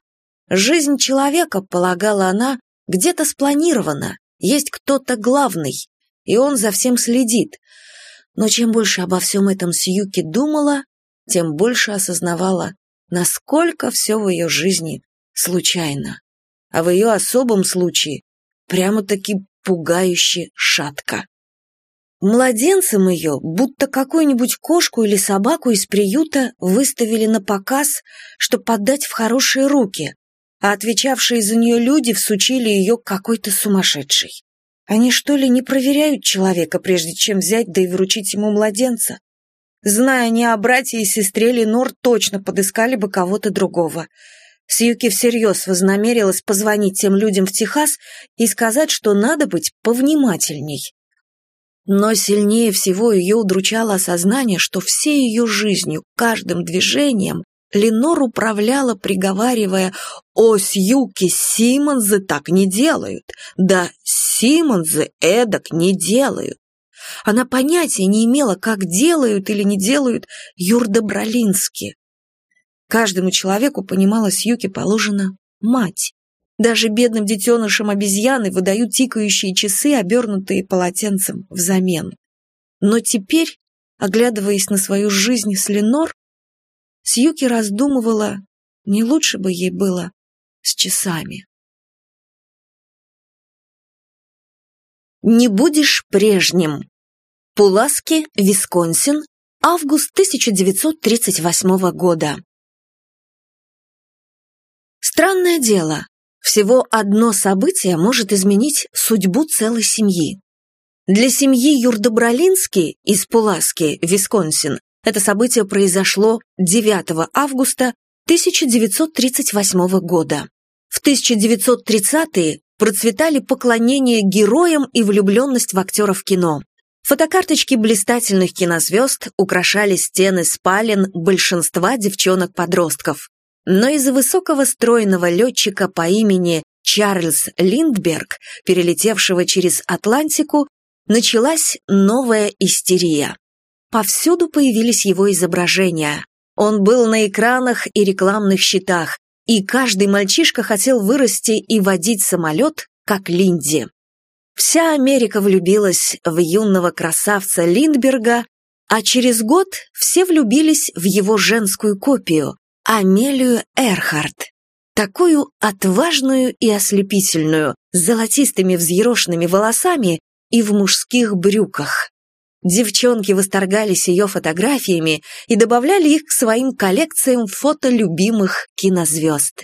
Жизнь человека, полагала она, где-то спланирована, есть кто-то главный, и он за всем следит. Но чем больше обо всем этом Сьюки думала, тем больше осознавала, насколько все в ее жизни случайно. А в ее особом случае прямо-таки пугающе шатко. Младенцем ее, будто какую-нибудь кошку или собаку из приюта, выставили на показ, чтобы подать в хорошие руки, а отвечавшие за нее люди всучили ее какой-то сумасшедшей. Они что ли не проверяют человека, прежде чем взять да и вручить ему младенца? Зная не о братье и сестре, Ленор точно подыскали бы кого-то другого. Сьюки всерьез вознамерилась позвонить тем людям в Техас и сказать, что надо быть повнимательней. Но сильнее всего ее удручало осознание, что всей ее жизнью, каждым движением Ленор управляла, приговаривая «О, Сьюки, Симонзы так не делают! Да, Симонзы эдак не делают!» Она понятия не имела, как делают или не делают юрдобролински. Каждому человеку, понимала Сьюки, положена мать. Даже бедным детенышам обезьяны выдают тикающие часы, обернутые полотенцем взамен. Но теперь, оглядываясь на свою жизнь с Ленор, Сьюки раздумывала, не лучше бы ей было с часами. «Не будешь прежним». Пуласки, Висконсин, август 1938 года. Странное дело, всего одно событие может изменить судьбу целой семьи. Для семьи Юрдобролински из Пуласки, Висконсин, это событие произошло 9 августа 1938 года. В 1930-е процветали поклонение героям и влюбленность в актеров кино. Фотокарточки блистательных кинозвезд украшали стены спален большинства девчонок-подростков но из-за высокого стройного летчика по имени Чарльз Линдберг, перелетевшего через Атлантику, началась новая истерия. Повсюду появились его изображения. Он был на экранах и рекламных щитах, и каждый мальчишка хотел вырасти и водить самолет, как Линди. Вся Америка влюбилась в юного красавца Линдберга, а через год все влюбились в его женскую копию, Амелию Эрхард. Такую отважную и ослепительную, с золотистыми взъерошенными волосами и в мужских брюках. Девчонки восторгались ее фотографиями и добавляли их к своим коллекциям фото любимых кинозвезд.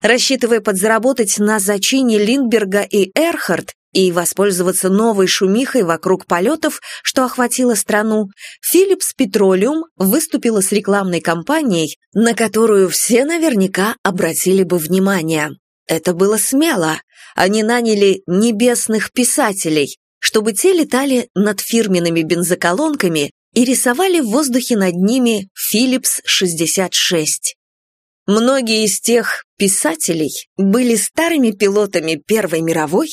Рассчитывая подзаработать на зачине Линдберга и Эрхард, и воспользоваться новой шумихой вокруг полетов, что охватило страну, Philips Petroleum выступила с рекламной кампанией, на которую все наверняка обратили бы внимание. Это было смело. Они наняли небесных писателей, чтобы те летали над фирменными бензоколонками и рисовали в воздухе над ними Philips 66. Многие из тех писателей были старыми пилотами Первой мировой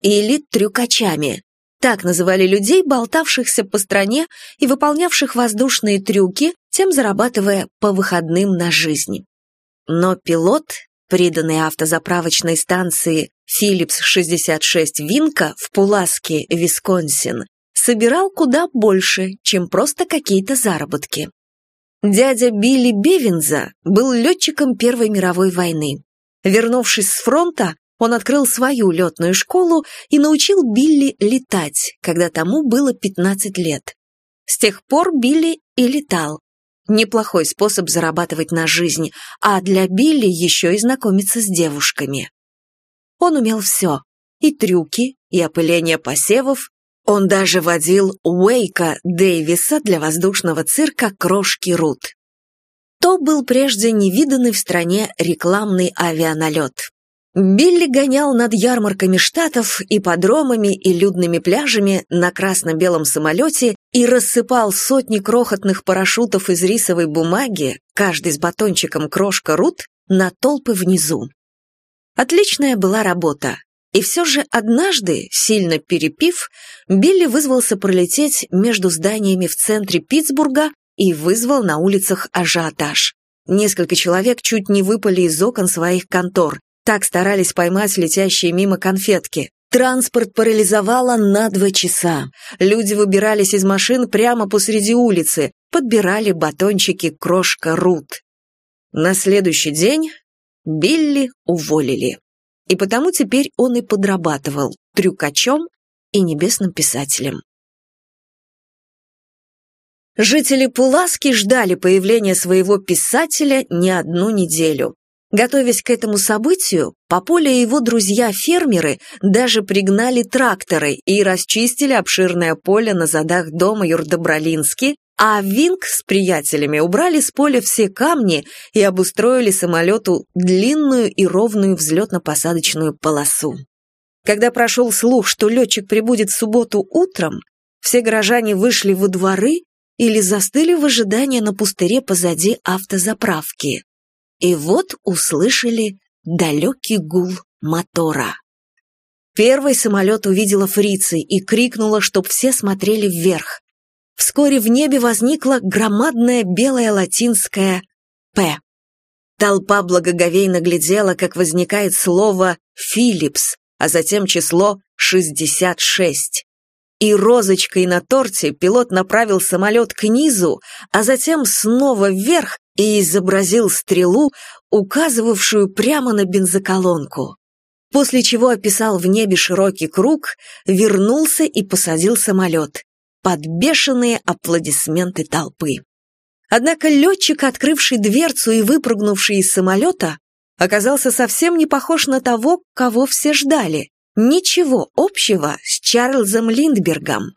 или трюкачами. Так называли людей, болтавшихся по стране и выполнявших воздушные трюки, тем зарабатывая по выходным на жизнь. Но пилот, приданный автозаправочной станции Philips 66 Винка в Пуласке, Висконсин, собирал куда больше, чем просто какие-то заработки. Дядя Билли Бевинза был летчиком Первой мировой войны. Вернувшись с фронта, он открыл свою летную школу и научил Билли летать, когда тому было 15 лет. С тех пор Билли и летал. Неплохой способ зарабатывать на жизнь, а для Билли еще и знакомиться с девушками. Он умел все. И трюки, и опыление посевов. Он даже водил Уэйка Дэвиса для воздушного цирка «Крошки Рут». То был прежде невиданный в стране рекламный авианалет. Билли гонял над ярмарками штатов, и подромами и людными пляжами на красно-белом самолете и рассыпал сотни крохотных парашютов из рисовой бумаги, каждый с батончиком крошка Рут, на толпы внизу. Отличная была работа. И все же однажды, сильно перепив, Билли вызвался пролететь между зданиями в центре Питтсбурга и вызвал на улицах ажиотаж. Несколько человек чуть не выпали из окон своих контор, так старались поймать летящие мимо конфетки. Транспорт парализовало на два часа. Люди выбирались из машин прямо посреди улицы, подбирали батончики крошка Рут. На следующий день Билли уволили. И потому теперь он и подрабатывал трюкачом и небесным писателем. Жители Пуласки ждали появления своего писателя не одну неделю. Готовясь к этому событию, Папуля и его друзья-фермеры даже пригнали тракторы и расчистили обширное поле на задах дома Юрдобролински, а Винг с приятелями убрали с поля все камни и обустроили самолету длинную и ровную взлетно-посадочную полосу. Когда прошел слух, что летчик прибудет в субботу утром, все горожане вышли во дворы или застыли в ожидании на пустыре позади автозаправки. И вот услышали далекий гул мотора. Первый самолет увидела фрицы и крикнула, чтоб все смотрели вверх. Вскоре в небе возникла громадная белая латинская «П». Толпа благоговейно глядела, как возникает слово «Филлипс», а затем число 66. И розочкой на торте пилот направил самолет к низу, а затем снова вверх и изобразил стрелу, указывавшую прямо на бензоколонку. После чего описал в небе широкий круг, вернулся и посадил самолет под бешеные аплодисменты толпы. Однако летчик, открывший дверцу и выпрыгнувший из самолета, оказался совсем не похож на того, кого все ждали. Ничего общего с Чарльзом Линдбергом.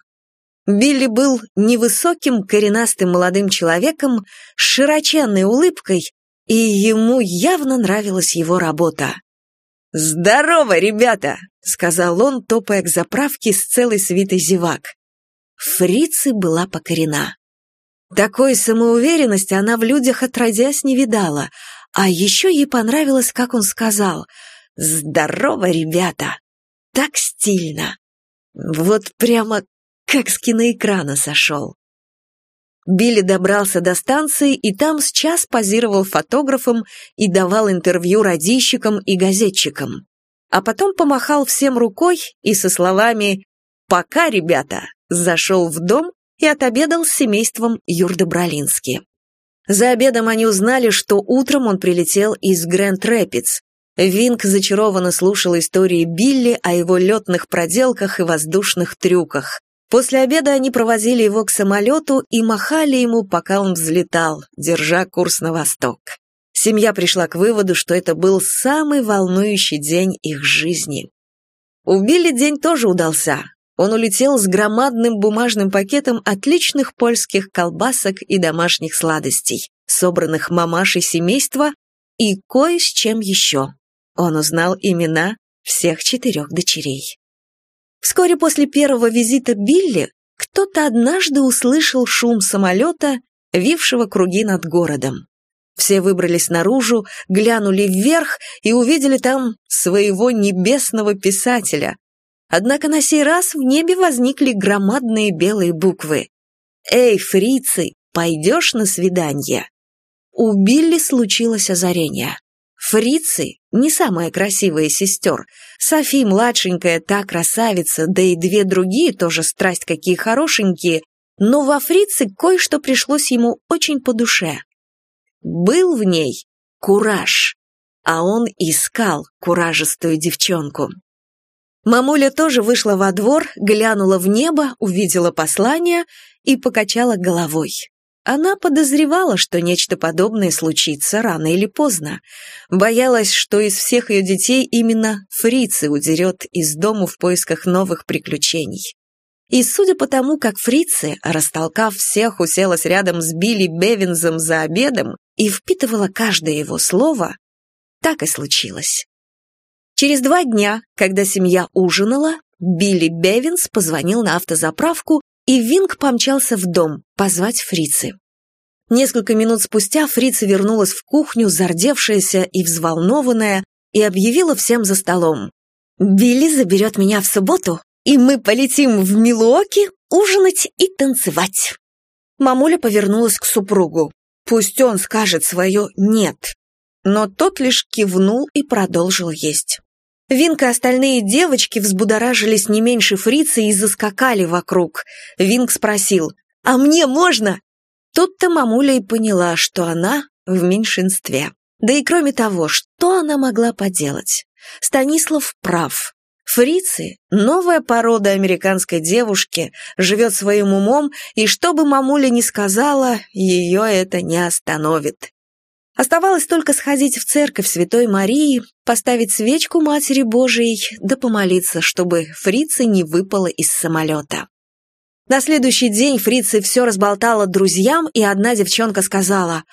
Билли был невысоким, коренастым молодым человеком с широченной улыбкой, и ему явно нравилась его работа. «Здорово, ребята!» — сказал он, топая к заправке с целой свитой зевак. Фрицы была покорена. Такой самоуверенности она в людях отродясь не видала, а еще ей понравилось, как он сказал «Здорово, ребята!» Так стильно. Вот прямо как с киноэкрана сошел. Билли добрался до станции и там с час позировал фотографом и давал интервью радищикам и газетчикам. А потом помахал всем рукой и со словами «Пока, ребята!» зашел в дом и отобедал с семейством Юрдобролински. За обедом они узнали, что утром он прилетел из Грэнд-Рэпидс. Винг зачарованно слушал истории Билли о его летных проделках и воздушных трюках. После обеда они провозили его к самолету и махали ему, пока он взлетал, держа курс на восток. Семья пришла к выводу, что это был самый волнующий день их жизни. У Билли день тоже удался. Он улетел с громадным бумажным пакетом отличных польских колбасок и домашних сладостей, собранных мамашей семейства, и кое с чем еще. Он узнал имена всех четырех дочерей. Вскоре после первого визита Билли кто-то однажды услышал шум самолета, вившего круги над городом. Все выбрались наружу, глянули вверх и увидели там своего небесного писателя, Однако на сей раз в небе возникли громадные белые буквы. «Эй, фрицы, пойдешь на свидание?» У Билли случилось озарение. Фрицы — не самая красивая сестер. Софи младшенькая, та красавица, да и две другие тоже страсть какие хорошенькие, но во фрице кое-что пришлось ему очень по душе. Был в ней кураж, а он искал куражистую девчонку. Мамуля тоже вышла во двор, глянула в небо, увидела послание и покачала головой. Она подозревала, что нечто подобное случится рано или поздно. Боялась, что из всех ее детей именно Фрицы удерет из дому в поисках новых приключений. И судя по тому, как Фрицы, растолкав всех, уселась рядом с Билли Бевинзом за обедом и впитывала каждое его слово, так и случилось. Через два дня, когда семья ужинала, Билли Бевинс позвонил на автозаправку, и Винг помчался в дом позвать фрицы. Несколько минут спустя фрица вернулась в кухню, зардевшаяся и взволнованная, и объявила всем за столом. Билли заберет меня в субботу, и мы полетим в Милуоки ужинать и танцевать. Мамуля повернулась к супругу. Пусть он скажет свое «нет». Но тот лишь кивнул и продолжил есть. Винка и остальные девочки взбудоражились не меньше фрица и заскакали вокруг. Винк спросил «А мне можно?» Тут-то мамуля и поняла, что она в меньшинстве. Да и кроме того, что она могла поделать? Станислав прав. Фрицы – новая порода американской девушки, живет своим умом, и что бы мамуля ни сказала, ее это не остановит. Оставалось только сходить в церковь Святой Марии, поставить свечку Матери Божией, да помолиться, чтобы фрицы не выпало из самолета. На следующий день фрицы все разболтала друзьям, и одна девчонка сказала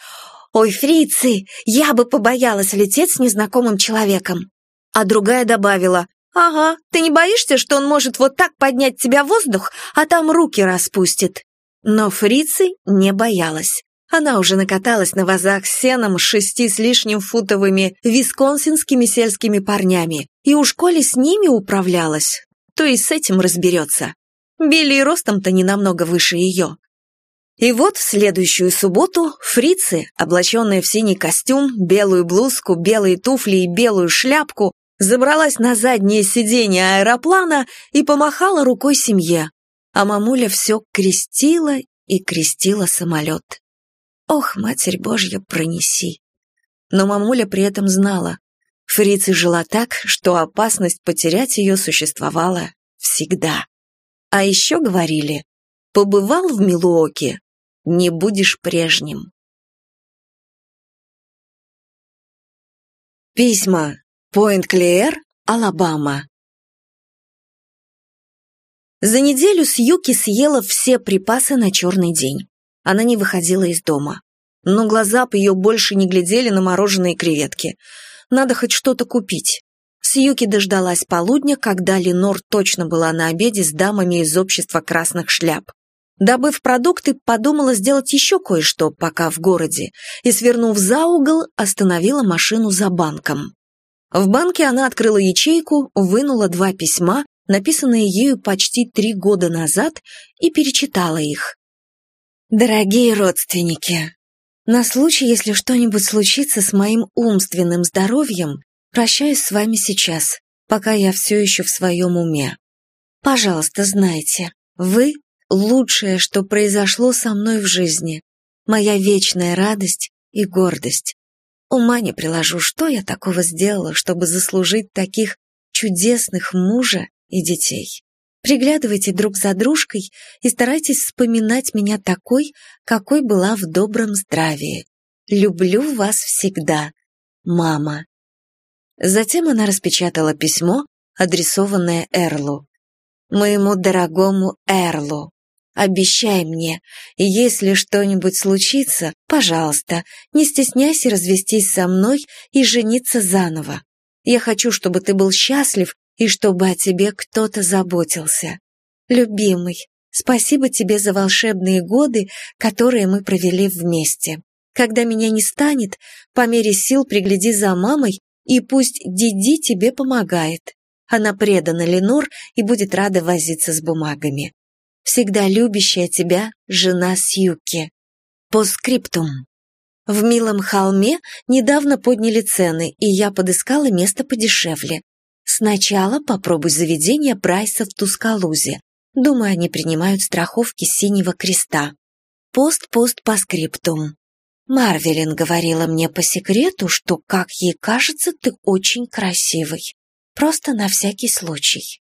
«Ой, фрицы, я бы побоялась лететь с незнакомым человеком». А другая добавила «Ага, ты не боишься, что он может вот так поднять тебя в воздух, а там руки распустит?» Но фрицы не боялась. Она уже накаталась на вазах с сеном шести с лишним футовыми висконсинскими сельскими парнями, и у школе с ними управлялась, то и с этим разберется. Билли ростом-то не намного выше ее. И вот в следующую субботу фрицы, облаченные в синий костюм, белую блузку, белые туфли и белую шляпку, забралась на заднее сиденье аэроплана и помахала рукой семье, а мамуля все крестила и крестила самолет. Ох, Матерь Божья, пронеси. Но мамуля при этом знала, Фрица жила так, что опасность потерять ее существовала всегда. А еще говорили, побывал в Милуоке, не будешь прежним. Письма. Пойнт-Клеер, Алабама. За неделю Сьюки съела все припасы на черный день. Она не выходила из дома. Но глаза по ее больше не глядели на мороженые креветки. Надо хоть что-то купить. Сьюки дождалась полудня, когда Ленор точно была на обеде с дамами из общества красных шляп. Добыв продукты, подумала сделать еще кое-что, пока в городе, и, свернув за угол, остановила машину за банком. В банке она открыла ячейку, вынула два письма, написанные ею почти три года назад, и перечитала их. «Дорогие родственники, на случай, если что-нибудь случится с моим умственным здоровьем, прощаюсь с вами сейчас, пока я все еще в своем уме. Пожалуйста, знайте, вы — лучшее, что произошло со мной в жизни, моя вечная радость и гордость. Ума не приложу, что я такого сделала, чтобы заслужить таких чудесных мужа и детей. Приглядывайте друг за дружкой и старайтесь вспоминать меня такой, какой была в добром здравии. Люблю вас всегда, мама. Затем она распечатала письмо, адресованное Эрлу. Моему дорогому Эрлу. Обещай мне, если что-нибудь случится, пожалуйста, не стесняйся развестись со мной и жениться заново. Я хочу, чтобы ты был счастлив и чтобы о тебе кто-то заботился. Любимый, спасибо тебе за волшебные годы, которые мы провели вместе. Когда меня не станет, по мере сил пригляди за мамой, и пусть Диди тебе помогает. Она предана Ленор и будет рада возиться с бумагами всегда любящая тебя жена Сьюки. По скриптум. В милом холме недавно подняли цены, и я подыскала место подешевле. Сначала попробуй заведение Прайса в Тускалузе. Думаю, они принимают страховки синего креста. Пост-пост по скриптум. Марвелин говорила мне по секрету, что, как ей кажется, ты очень красивый. Просто на всякий случай.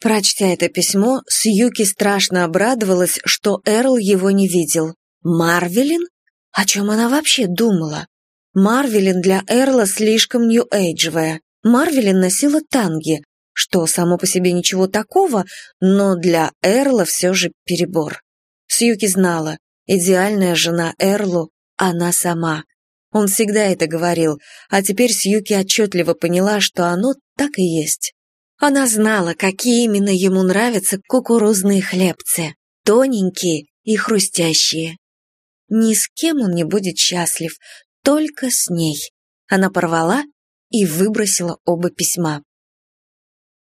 Прочтя это письмо, Сьюки страшно обрадовалась, что Эрл его не видел. Марвелин? О чем она вообще думала? Марвелин для Эрла слишком нью-эйджевая. Марвелин носила танги, что само по себе ничего такого, но для Эрла все же перебор. Сьюки знала, идеальная жена Эрлу – она сама. Он всегда это говорил, а теперь Сьюки отчетливо поняла, что оно так и есть. Она знала, какие именно ему нравятся кукурузные хлебцы, тоненькие и хрустящие. Ни с кем он не будет счастлив, только с ней. Она порвала и выбросила оба письма.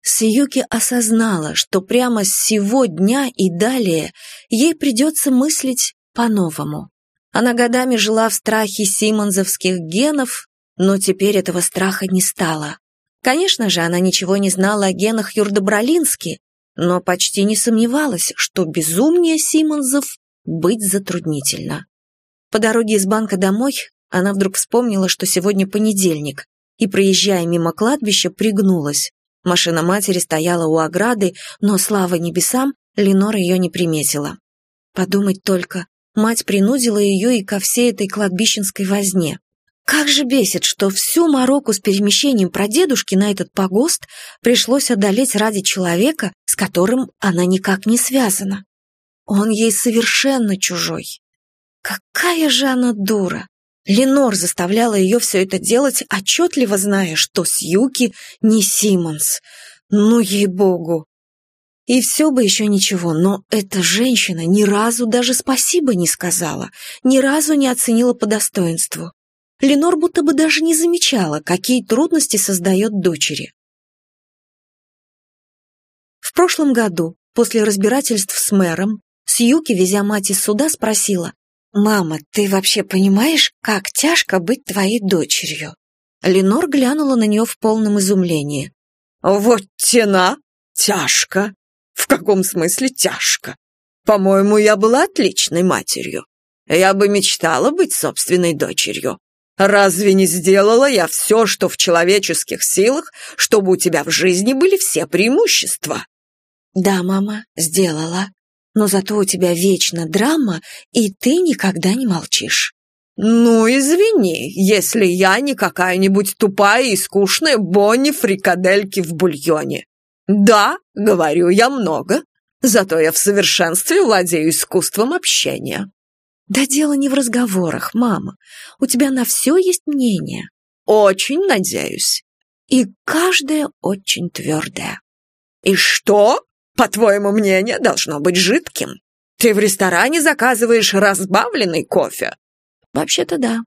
Сьюки осознала, что прямо с сего дня и далее ей придется мыслить по-новому. Она годами жила в страхе симонзовских генов, но теперь этого страха не стало. Конечно же, она ничего не знала о генах Юрдобролински, но почти не сомневалась, что безумнее Симонзов быть затруднительно. По дороге из банка домой она вдруг вспомнила, что сегодня понедельник, и, проезжая мимо кладбища, пригнулась. Машина матери стояла у ограды, но, слава небесам, Ленора ее не приметила. Подумать только, мать принудила ее и ко всей этой кладбищенской возне. Как же бесит, что всю мороку с перемещением прадедушки на этот погост пришлось одолеть ради человека, с которым она никак не связана. Он ей совершенно чужой. Какая же она дура! Ленор заставляла ее все это делать, отчетливо зная, что Сьюки не Симмонс. Ну, ей-богу! И все бы еще ничего, но эта женщина ни разу даже спасибо не сказала, ни разу не оценила по достоинству. Ленор будто бы даже не замечала, какие трудности создает дочери. В прошлом году, после разбирательств с мэром, Сьюки, везя мать из суда, спросила, «Мама, ты вообще понимаешь, как тяжко быть твоей дочерью?» Ленор глянула на нее в полном изумлении. «Вот тена! Тяжко! В каком смысле тяжко? По-моему, я была отличной матерью. Я бы мечтала быть собственной дочерью. Разве не сделала я все, что в человеческих силах, чтобы у тебя в жизни были все преимущества?» «Да, мама, сделала. Но зато у тебя вечно драма, и ты никогда не молчишь». «Ну, извини, если я не какая-нибудь тупая и скучная Бонни фрикадельки в бульоне. Да, говорю я много, зато я в совершенстве владею искусством общения. Да дело не в разговорах, мама. У тебя на все есть мнение. Очень надеюсь. И каждое очень твердое. И что, по-твоему, мнение должно быть жидким? Ты в ресторане заказываешь разбавленный кофе? Вообще-то да.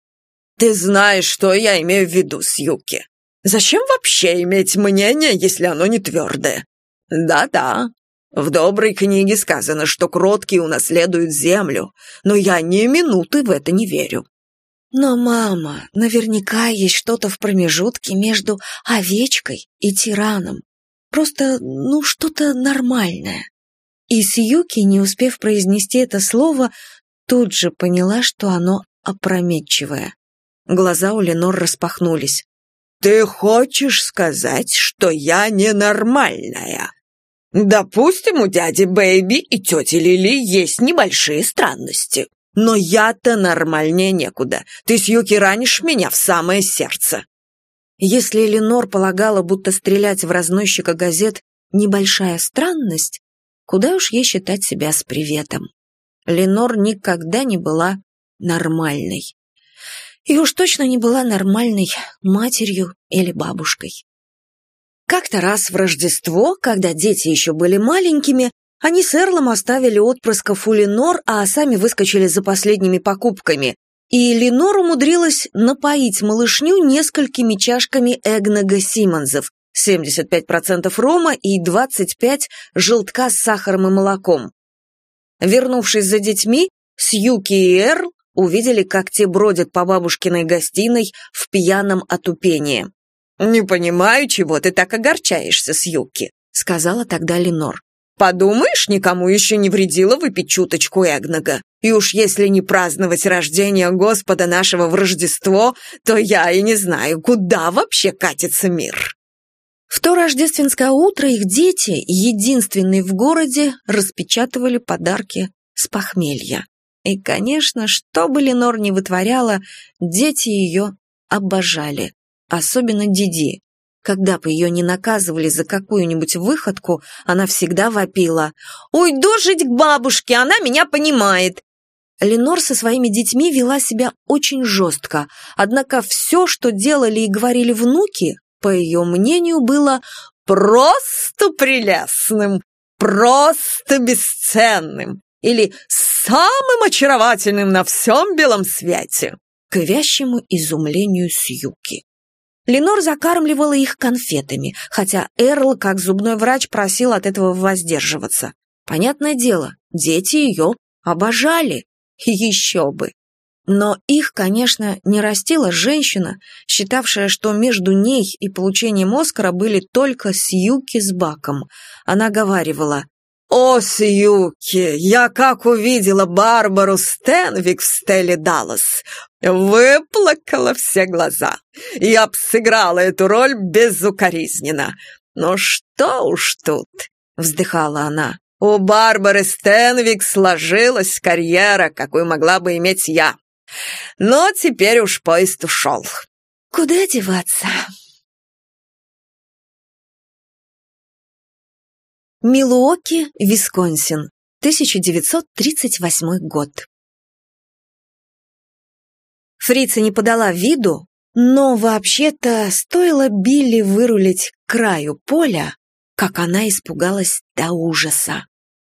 Ты знаешь, что я имею в виду, Сьюки. Зачем вообще иметь мнение, если оно не твердое? Да-да, в доброй книге сказано, что кроткие унаследуют землю, но я ни минуты в это не верю. Но, мама, наверняка есть что-то в промежутке между овечкой и тираном. Просто, ну, что-то нормальное. И Сьюки, не успев произнести это слово, тут же поняла, что оно опрометчивое. Глаза у Ленор распахнулись. «Ты хочешь сказать, что я ненормальная?» Допустим, у дяди Бэйби и тети Лили есть небольшие странности. Но я-то нормальнее некуда. Ты, Сьюки, ранишь меня в самое сердце. Если Ленор полагала, будто стрелять в разносчика газет – небольшая странность, куда уж ей считать себя с приветом. Ленор никогда не была нормальной. И уж точно не была нормальной матерью или бабушкой. Как-то раз в Рождество, когда дети еще были маленькими, они с Эрлом оставили отпрысков у Ленор, а сами выскочили за последними покупками. И Ленор умудрилась напоить малышню несколькими чашками Эгнага Симмонзов, 75% рома и 25% желтка с сахаром и молоком. Вернувшись за детьми, Сьюки и Эрл увидели, как те бродят по бабушкиной гостиной в пьяном отупении. «Не понимаю, чего ты так огорчаешься, Сьюки», — сказала тогда Ленор. «Подумаешь, никому еще не вредило выпить чуточку Эгнога. И уж если не праздновать рождение Господа нашего в Рождество, то я и не знаю, куда вообще катится мир». В то рождественское утро их дети, единственные в городе, распечатывали подарки с похмелья. И, конечно, что бы Ленор ни вытворяла, дети ее обожали особенно Диди. Когда бы ее не наказывали за какую-нибудь выходку, она всегда вопила. «Уйду жить к бабушке, она меня понимает!» Ленор со своими детьми вела себя очень жестко, однако все, что делали и говорили внуки, по ее мнению, было просто прелестным, просто бесценным или самым очаровательным на всем белом свете, к вящему изумлению Сьюки. Ленор закармливала их конфетами, хотя Эрл, как зубной врач, просил от этого воздерживаться. Понятное дело, дети ее обожали. Еще бы. Но их, конечно, не растила женщина, считавшая, что между ней и получением Оскара были только Сьюки с Баком. Она говаривала, «О, Сьюки, я как увидела Барбару Стэнвик в стеле Даллас, выплакала все глаза. Я б сыграла эту роль безукоризненно. Но что уж тут?» — вздыхала она. «У Барбары Стэнвик сложилась карьера, какую могла бы иметь я. Но теперь уж поезд ушел. Куда деваться? Милуоки, Висконсин, 1938 год. Фрица не подала виду, но вообще-то стоило Билли вырулить к краю поля, как она испугалась до ужаса.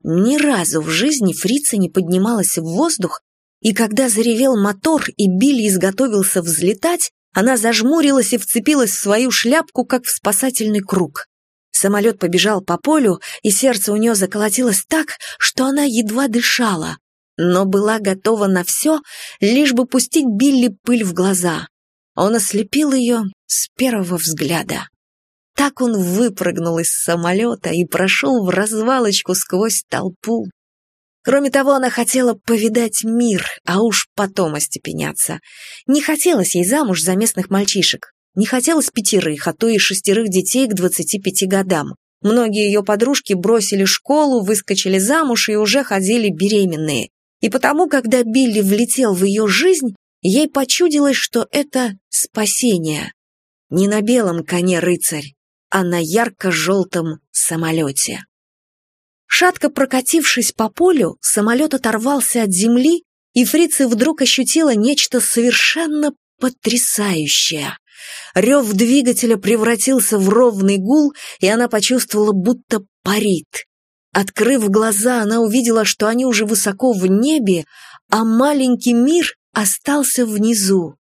Ни разу в жизни Фрица не поднималась в воздух и когда заревел мотор и Билли изготовился взлетать, она зажмурилась и вцепилась в свою шляпку, как в спасательный круг. Самолет побежал по полю, и сердце у нее заколотилось так, что она едва дышала, но была готова на все, лишь бы пустить Билли пыль в глаза. Он ослепил ее с первого взгляда. Так он выпрыгнул из самолета и прошел в развалочку сквозь толпу, Кроме того, она хотела повидать мир, а уж потом остепеняться. Не хотелось ей замуж за местных мальчишек. Не хотелось пятерых, а то и шестерых детей к 25 годам. Многие ее подружки бросили школу, выскочили замуж и уже ходили беременные. И потому, когда Билли влетел в ее жизнь, ей почудилось, что это спасение. Не на белом коне рыцарь, а на ярко-желтом самолете. Шатко прокатившись по полю, самолет оторвался от земли, и фрица вдруг ощутила нечто совершенно потрясающее. Рев двигателя превратился в ровный гул, и она почувствовала, будто парит. Открыв глаза, она увидела, что они уже высоко в небе, а маленький мир остался внизу.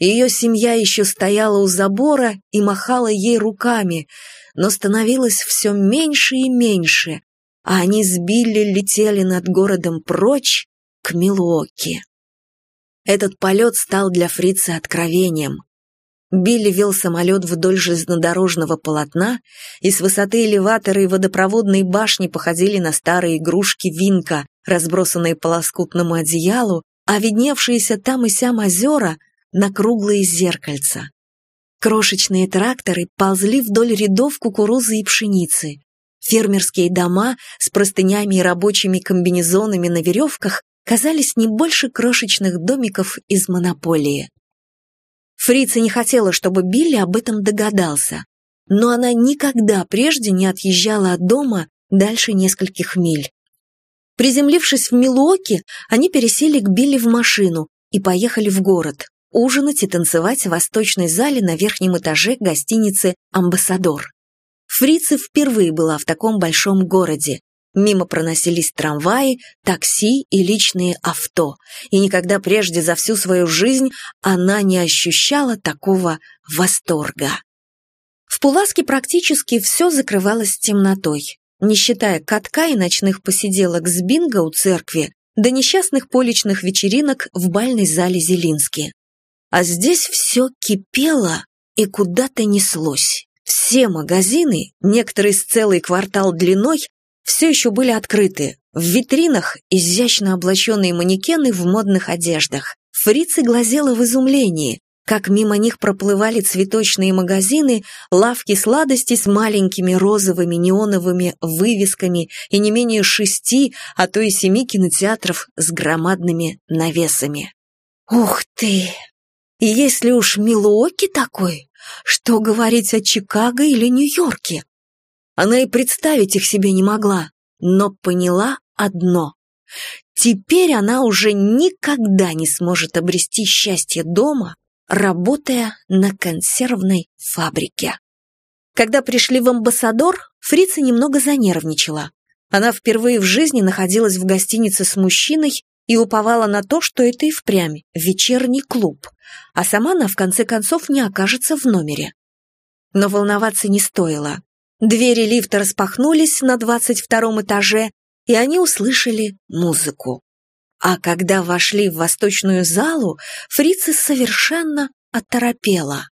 Ее семья еще стояла у забора и махала ей руками, но становилось все меньше и меньше, а они с Билли летели над городом прочь к Милуоки. Этот полет стал для фрица откровением. Билли вел самолет вдоль железнодорожного полотна, и с высоты элеватора и водопроводной башни походили на старые игрушки винка, разбросанные по лоскутному одеялу, а видневшиеся там и сям озера на круглые зеркальца. Крошечные тракторы ползли вдоль рядов кукурузы и пшеницы. Фермерские дома с простынями и рабочими комбинезонами на веревках казались не больше крошечных домиков из монополии. Фрица не хотела, чтобы Билли об этом догадался, но она никогда прежде не отъезжала от дома дальше нескольких миль. Приземлившись в Милуоке, они пересели к Билли в машину и поехали в город, ужинать и танцевать в восточной зале на верхнем этаже гостиницы «Амбассадор». Фрица впервые была в таком большом городе. Мимо проносились трамваи, такси и личные авто, и никогда прежде за всю свою жизнь она не ощущала такого восторга. В Пуласке практически все закрывалось темнотой, не считая катка и ночных посиделок с бинго у церкви, до несчастных поличных вечеринок в бальной зале Зелински. А здесь все кипело и куда-то неслось. Все магазины, некоторые с целый квартал длиной, все еще были открыты. В витринах изящно облаченные манекены в модных одеждах. Фрица глазела в изумлении, как мимо них проплывали цветочные магазины, лавки сладостей с маленькими розовыми неоновыми вывесками и не менее шести, а то и семи кинотеатров с громадными навесами. «Ух ты! И если уж Милуоки такой, что говорить о Чикаго или Нью-Йорке? Она и представить их себе не могла, но поняла одно. Теперь она уже никогда не сможет обрести счастье дома, работая на консервной фабрике. Когда пришли в амбассадор, Фрица немного занервничала. Она впервые в жизни находилась в гостинице с мужчиной и уповала на то, что это и впрямь вечерний клуб – а сама она в конце концов не окажется в номере. Но волноваться не стоило. Двери лифта распахнулись на двадцать втором этаже, и они услышали музыку. А когда вошли в восточную залу, фрица совершенно оторопела.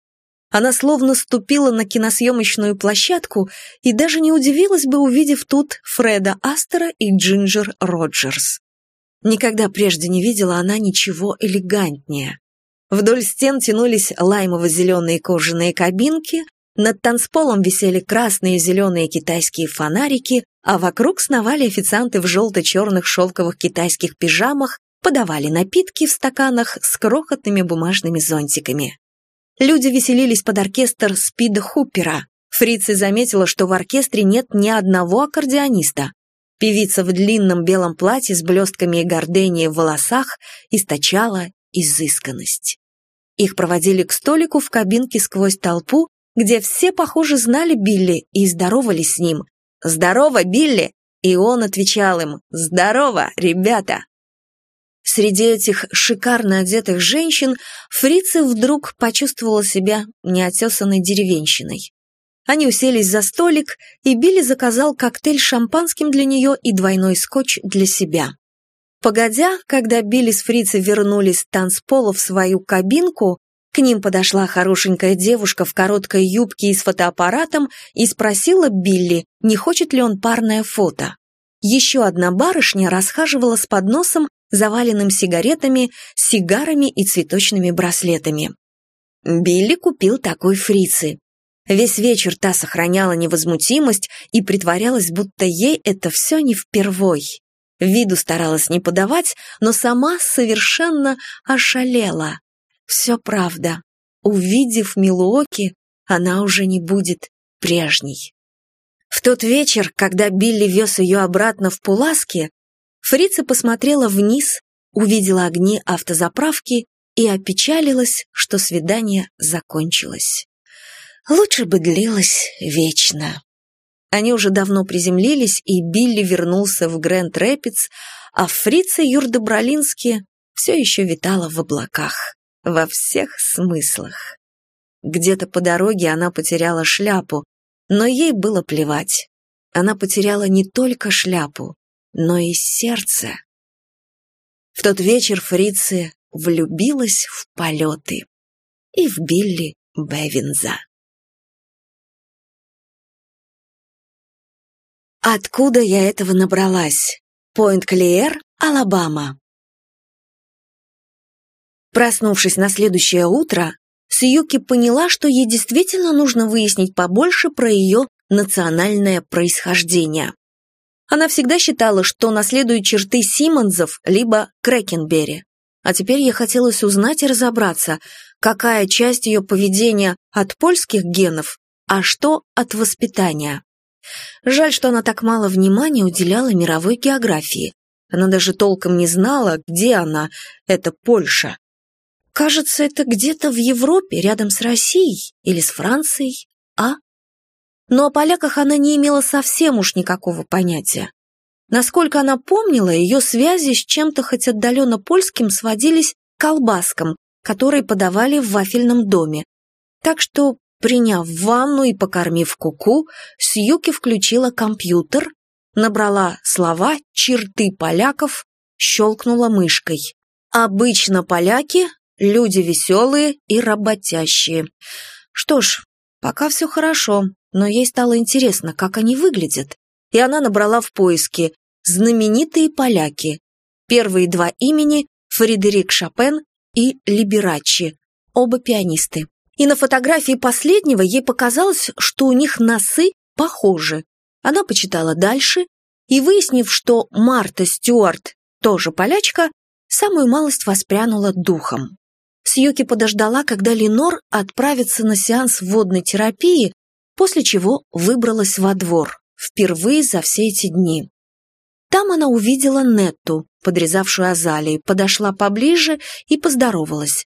Она словно ступила на киносъемочную площадку и даже не удивилась бы, увидев тут Фреда Астера и Джинджер Роджерс. Никогда прежде не видела она ничего элегантнее. Вдоль стен тянулись лаймово-зеленые кожаные кабинки, над танцполом висели красные и зеленые китайские фонарики, а вокруг сновали официанты в желто-черных шелковых китайских пижамах, подавали напитки в стаканах с крохотными бумажными зонтиками. Люди веселились под оркестр Спида Хупера. Фрица заметила, что в оркестре нет ни одного аккордеониста. Певица в длинном белом платье с блестками и гордением в волосах источала изысканность. Их проводили к столику в кабинке сквозь толпу, где все, похоже, знали Билли и здоровались с ним. «Здорово, Билли!» И он отвечал им «Здорово, ребята!». Среди этих шикарно одетых женщин фрица вдруг почувствовала себя неотесанной деревенщиной. Они уселись за столик, и Билли заказал коктейль шампанским для нее и двойной скотч для себя. Погодя, когда Билли с фрицей вернулись с танцпола в свою кабинку, к ним подошла хорошенькая девушка в короткой юбке и с фотоаппаратом и спросила Билли, не хочет ли он парное фото. Еще одна барышня расхаживала с подносом, заваленным сигаретами, сигарами и цветочными браслетами. Билли купил такой фрицы. Весь вечер та сохраняла невозмутимость и притворялась, будто ей это все не впервой. Виду старалась не подавать, но сама совершенно ошалела. Все правда. Увидев Милуоки, она уже не будет прежней. В тот вечер, когда Билли вез ее обратно в Пуласке, Фрица посмотрела вниз, увидела огни автозаправки и опечалилась, что свидание закончилось. Лучше бы длилось вечно. Они уже давно приземлились, и Билли вернулся в Грэнд Рэпидс, а Фрица Юрдобролински все еще витала в облаках во всех смыслах. Где-то по дороге она потеряла шляпу, но ей было плевать. Она потеряла не только шляпу, но и сердце. В тот вечер Фрицы влюбилась в полеты и в Билли Бевинза. Откуда я этого набралась? Пойнт-Клиер, Алабама. Проснувшись на следующее утро, Сьюки поняла, что ей действительно нужно выяснить побольше про ее национальное происхождение. Она всегда считала, что наследует черты Симмонсов либо Крэкенберри. А теперь ей хотелось узнать и разобраться, какая часть ее поведения от польских генов, а что от воспитания. Жаль, что она так мало внимания уделяла мировой географии. Она даже толком не знала, где она, эта Польша. Кажется, это где-то в Европе, рядом с Россией или с Францией, а? Но о поляках она не имела совсем уж никакого понятия. Насколько она помнила, ее связи с чем-то хоть отдаленно польским сводились к колбаскам, которые подавали в вафельном доме. Так что, приняв ванну и покормив куку, Сьюки включила компьютер, набрала слова «черты поляков», щелкнула мышкой. Обычно поляки Люди веселые и работящие. Что ж, пока все хорошо, но ей стало интересно, как они выглядят. И она набрала в поиске «Знаменитые поляки». Первые два имени – Фредерик Шопен и Либерачи, оба пианисты. И на фотографии последнего ей показалось, что у них носы похожи. Она почитала дальше и, выяснив, что Марта Стюарт тоже полячка, самую малость воспрянула духом. Сьюки подождала, когда Ленор отправится на сеанс водной терапии, после чего выбралась во двор, впервые за все эти дни. Там она увидела Нетту, подрезавшую азалии, подошла поближе и поздоровалась.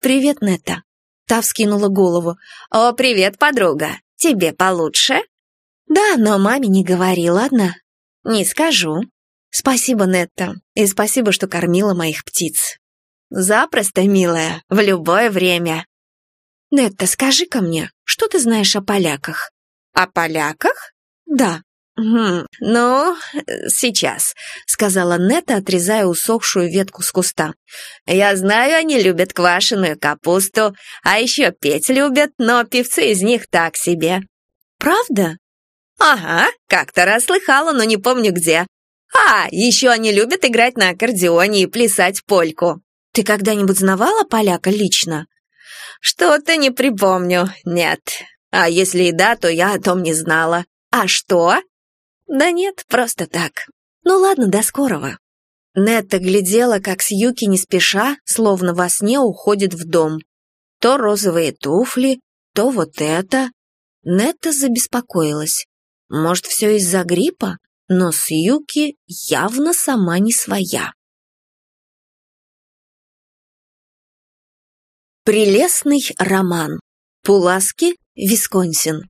«Привет, Нетта». Та вскинула голову. «О, привет, подруга. Тебе получше?» «Да, но маме не говори, ладно?» «Не скажу». «Спасибо, Нетта, и спасибо, что кормила моих птиц». Запросто, милая, в любое время. Нетта, скажи-ка мне, что ты знаешь о поляках? О поляках? Да. «Хм, ну, сейчас», — сказала Нета, отрезая усохшую ветку с куста. «Я знаю, они любят квашеную капусту, а еще петь любят, но певцы из них так себе». «Правда?» «Ага, как-то раз слыхала, но не помню где. А, еще они любят играть на аккордеоне и плясать польку». «Ты когда-нибудь знавала поляка лично?» «Что-то не припомню, нет. А если и да, то я о том не знала. А что?» Да нет, просто так. Ну ладно, до скорого. Нетта глядела, как Сьюки не спеша, словно во сне, уходит в дом. То розовые туфли, то вот это. Нетта забеспокоилась. Может, все из-за гриппа? Но Сьюки явно сама не своя. Прелестный роман. Пуласки, Висконсин.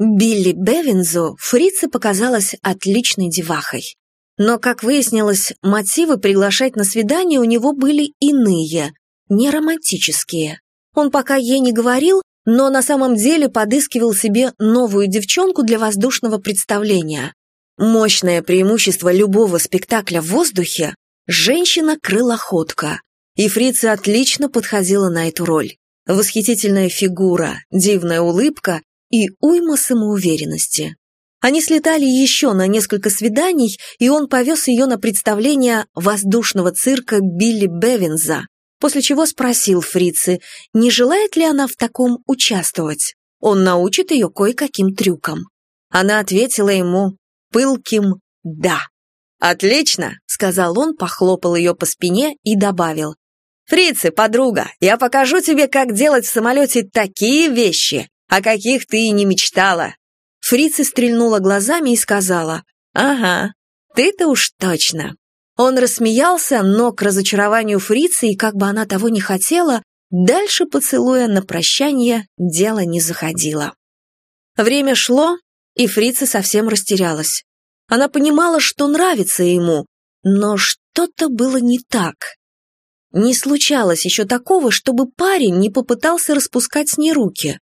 Билли Бевинзу фрице показалась отличной девахой. Но, как выяснилось, мотивы приглашать на свидание у него были иные, не романтические. Он пока ей не говорил, но на самом деле подыскивал себе новую девчонку для воздушного представления. Мощное преимущество любого спектакля в воздухе – женщина-крылоходка. И фрица отлично подходила на эту роль. Восхитительная фигура, дивная улыбка и уйма самоуверенности. Они слетали еще на несколько свиданий, и он повез ее на представление воздушного цирка Билли Бевинза, после чего спросил фрицы, не желает ли она в таком участвовать. Он научит ее кое-каким трюкам. Она ответила ему пылким «да». «Отлично», — сказал он, похлопал ее по спине и добавил. «Фрицы, подруга, я покажу тебе, как делать в самолете такие вещи, о каких ты и не мечтала». Фрица стрельнула глазами и сказала, «Ага, ты-то уж точно». Он рассмеялся, но к разочарованию фрицы, и как бы она того не хотела, дальше поцелуя на прощание дело не заходило. Время шло, и фрица совсем растерялась. Она понимала, что нравится ему, но что-то было не так. Не случалось еще такого, чтобы парень не попытался распускать с ней руки.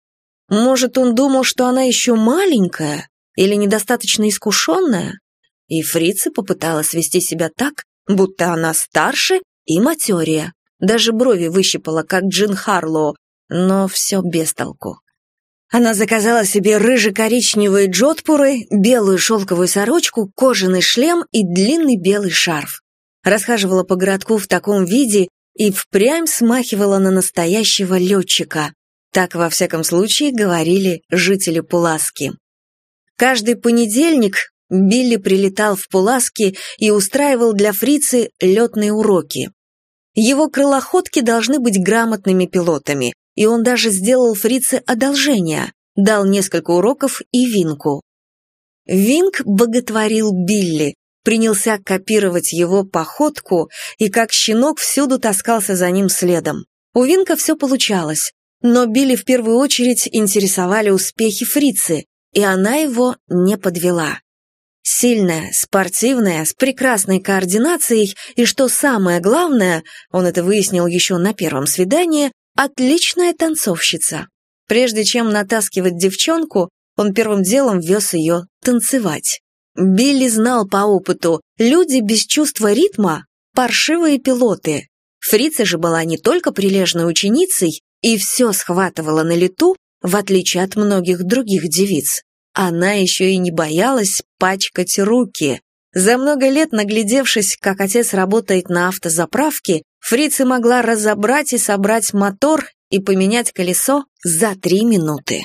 Может, он думал, что она еще маленькая или недостаточно искушенная? И фрица попыталась вести себя так, будто она старше и матерее. Даже брови выщипала, как Джин Харлоу, но все без толку. Она заказала себе рыже-коричневые джотпуры, белую шелковую сорочку, кожаный шлем и длинный белый шарф. Расхаживала по городку в таком виде и впрямь смахивала на настоящего летчика. Так, во всяком случае, говорили жители Пуласки. Каждый понедельник Билли прилетал в Пуласки и устраивал для фрицы летные уроки. Его крылоходки должны быть грамотными пилотами, и он даже сделал фрице одолжение, дал несколько уроков и Винку. Винк боготворил Билли, принялся копировать его походку и как щенок всюду таскался за ним следом. У Винка все получалось, но Билли в первую очередь интересовали успехи фрицы, и она его не подвела. Сильная, спортивная, с прекрасной координацией и, что самое главное, он это выяснил еще на первом свидании, отличная танцовщица. Прежде чем натаскивать девчонку, он первым делом вез ее танцевать. Билли знал по опыту, люди без чувства ритма – паршивые пилоты. Фрица же была не только прилежной ученицей, и все схватывала на лету, в отличие от многих других девиц. Она еще и не боялась пачкать руки. За много лет наглядевшись, как отец работает на автозаправке, Фрица могла разобрать и собрать мотор и поменять колесо за три минуты.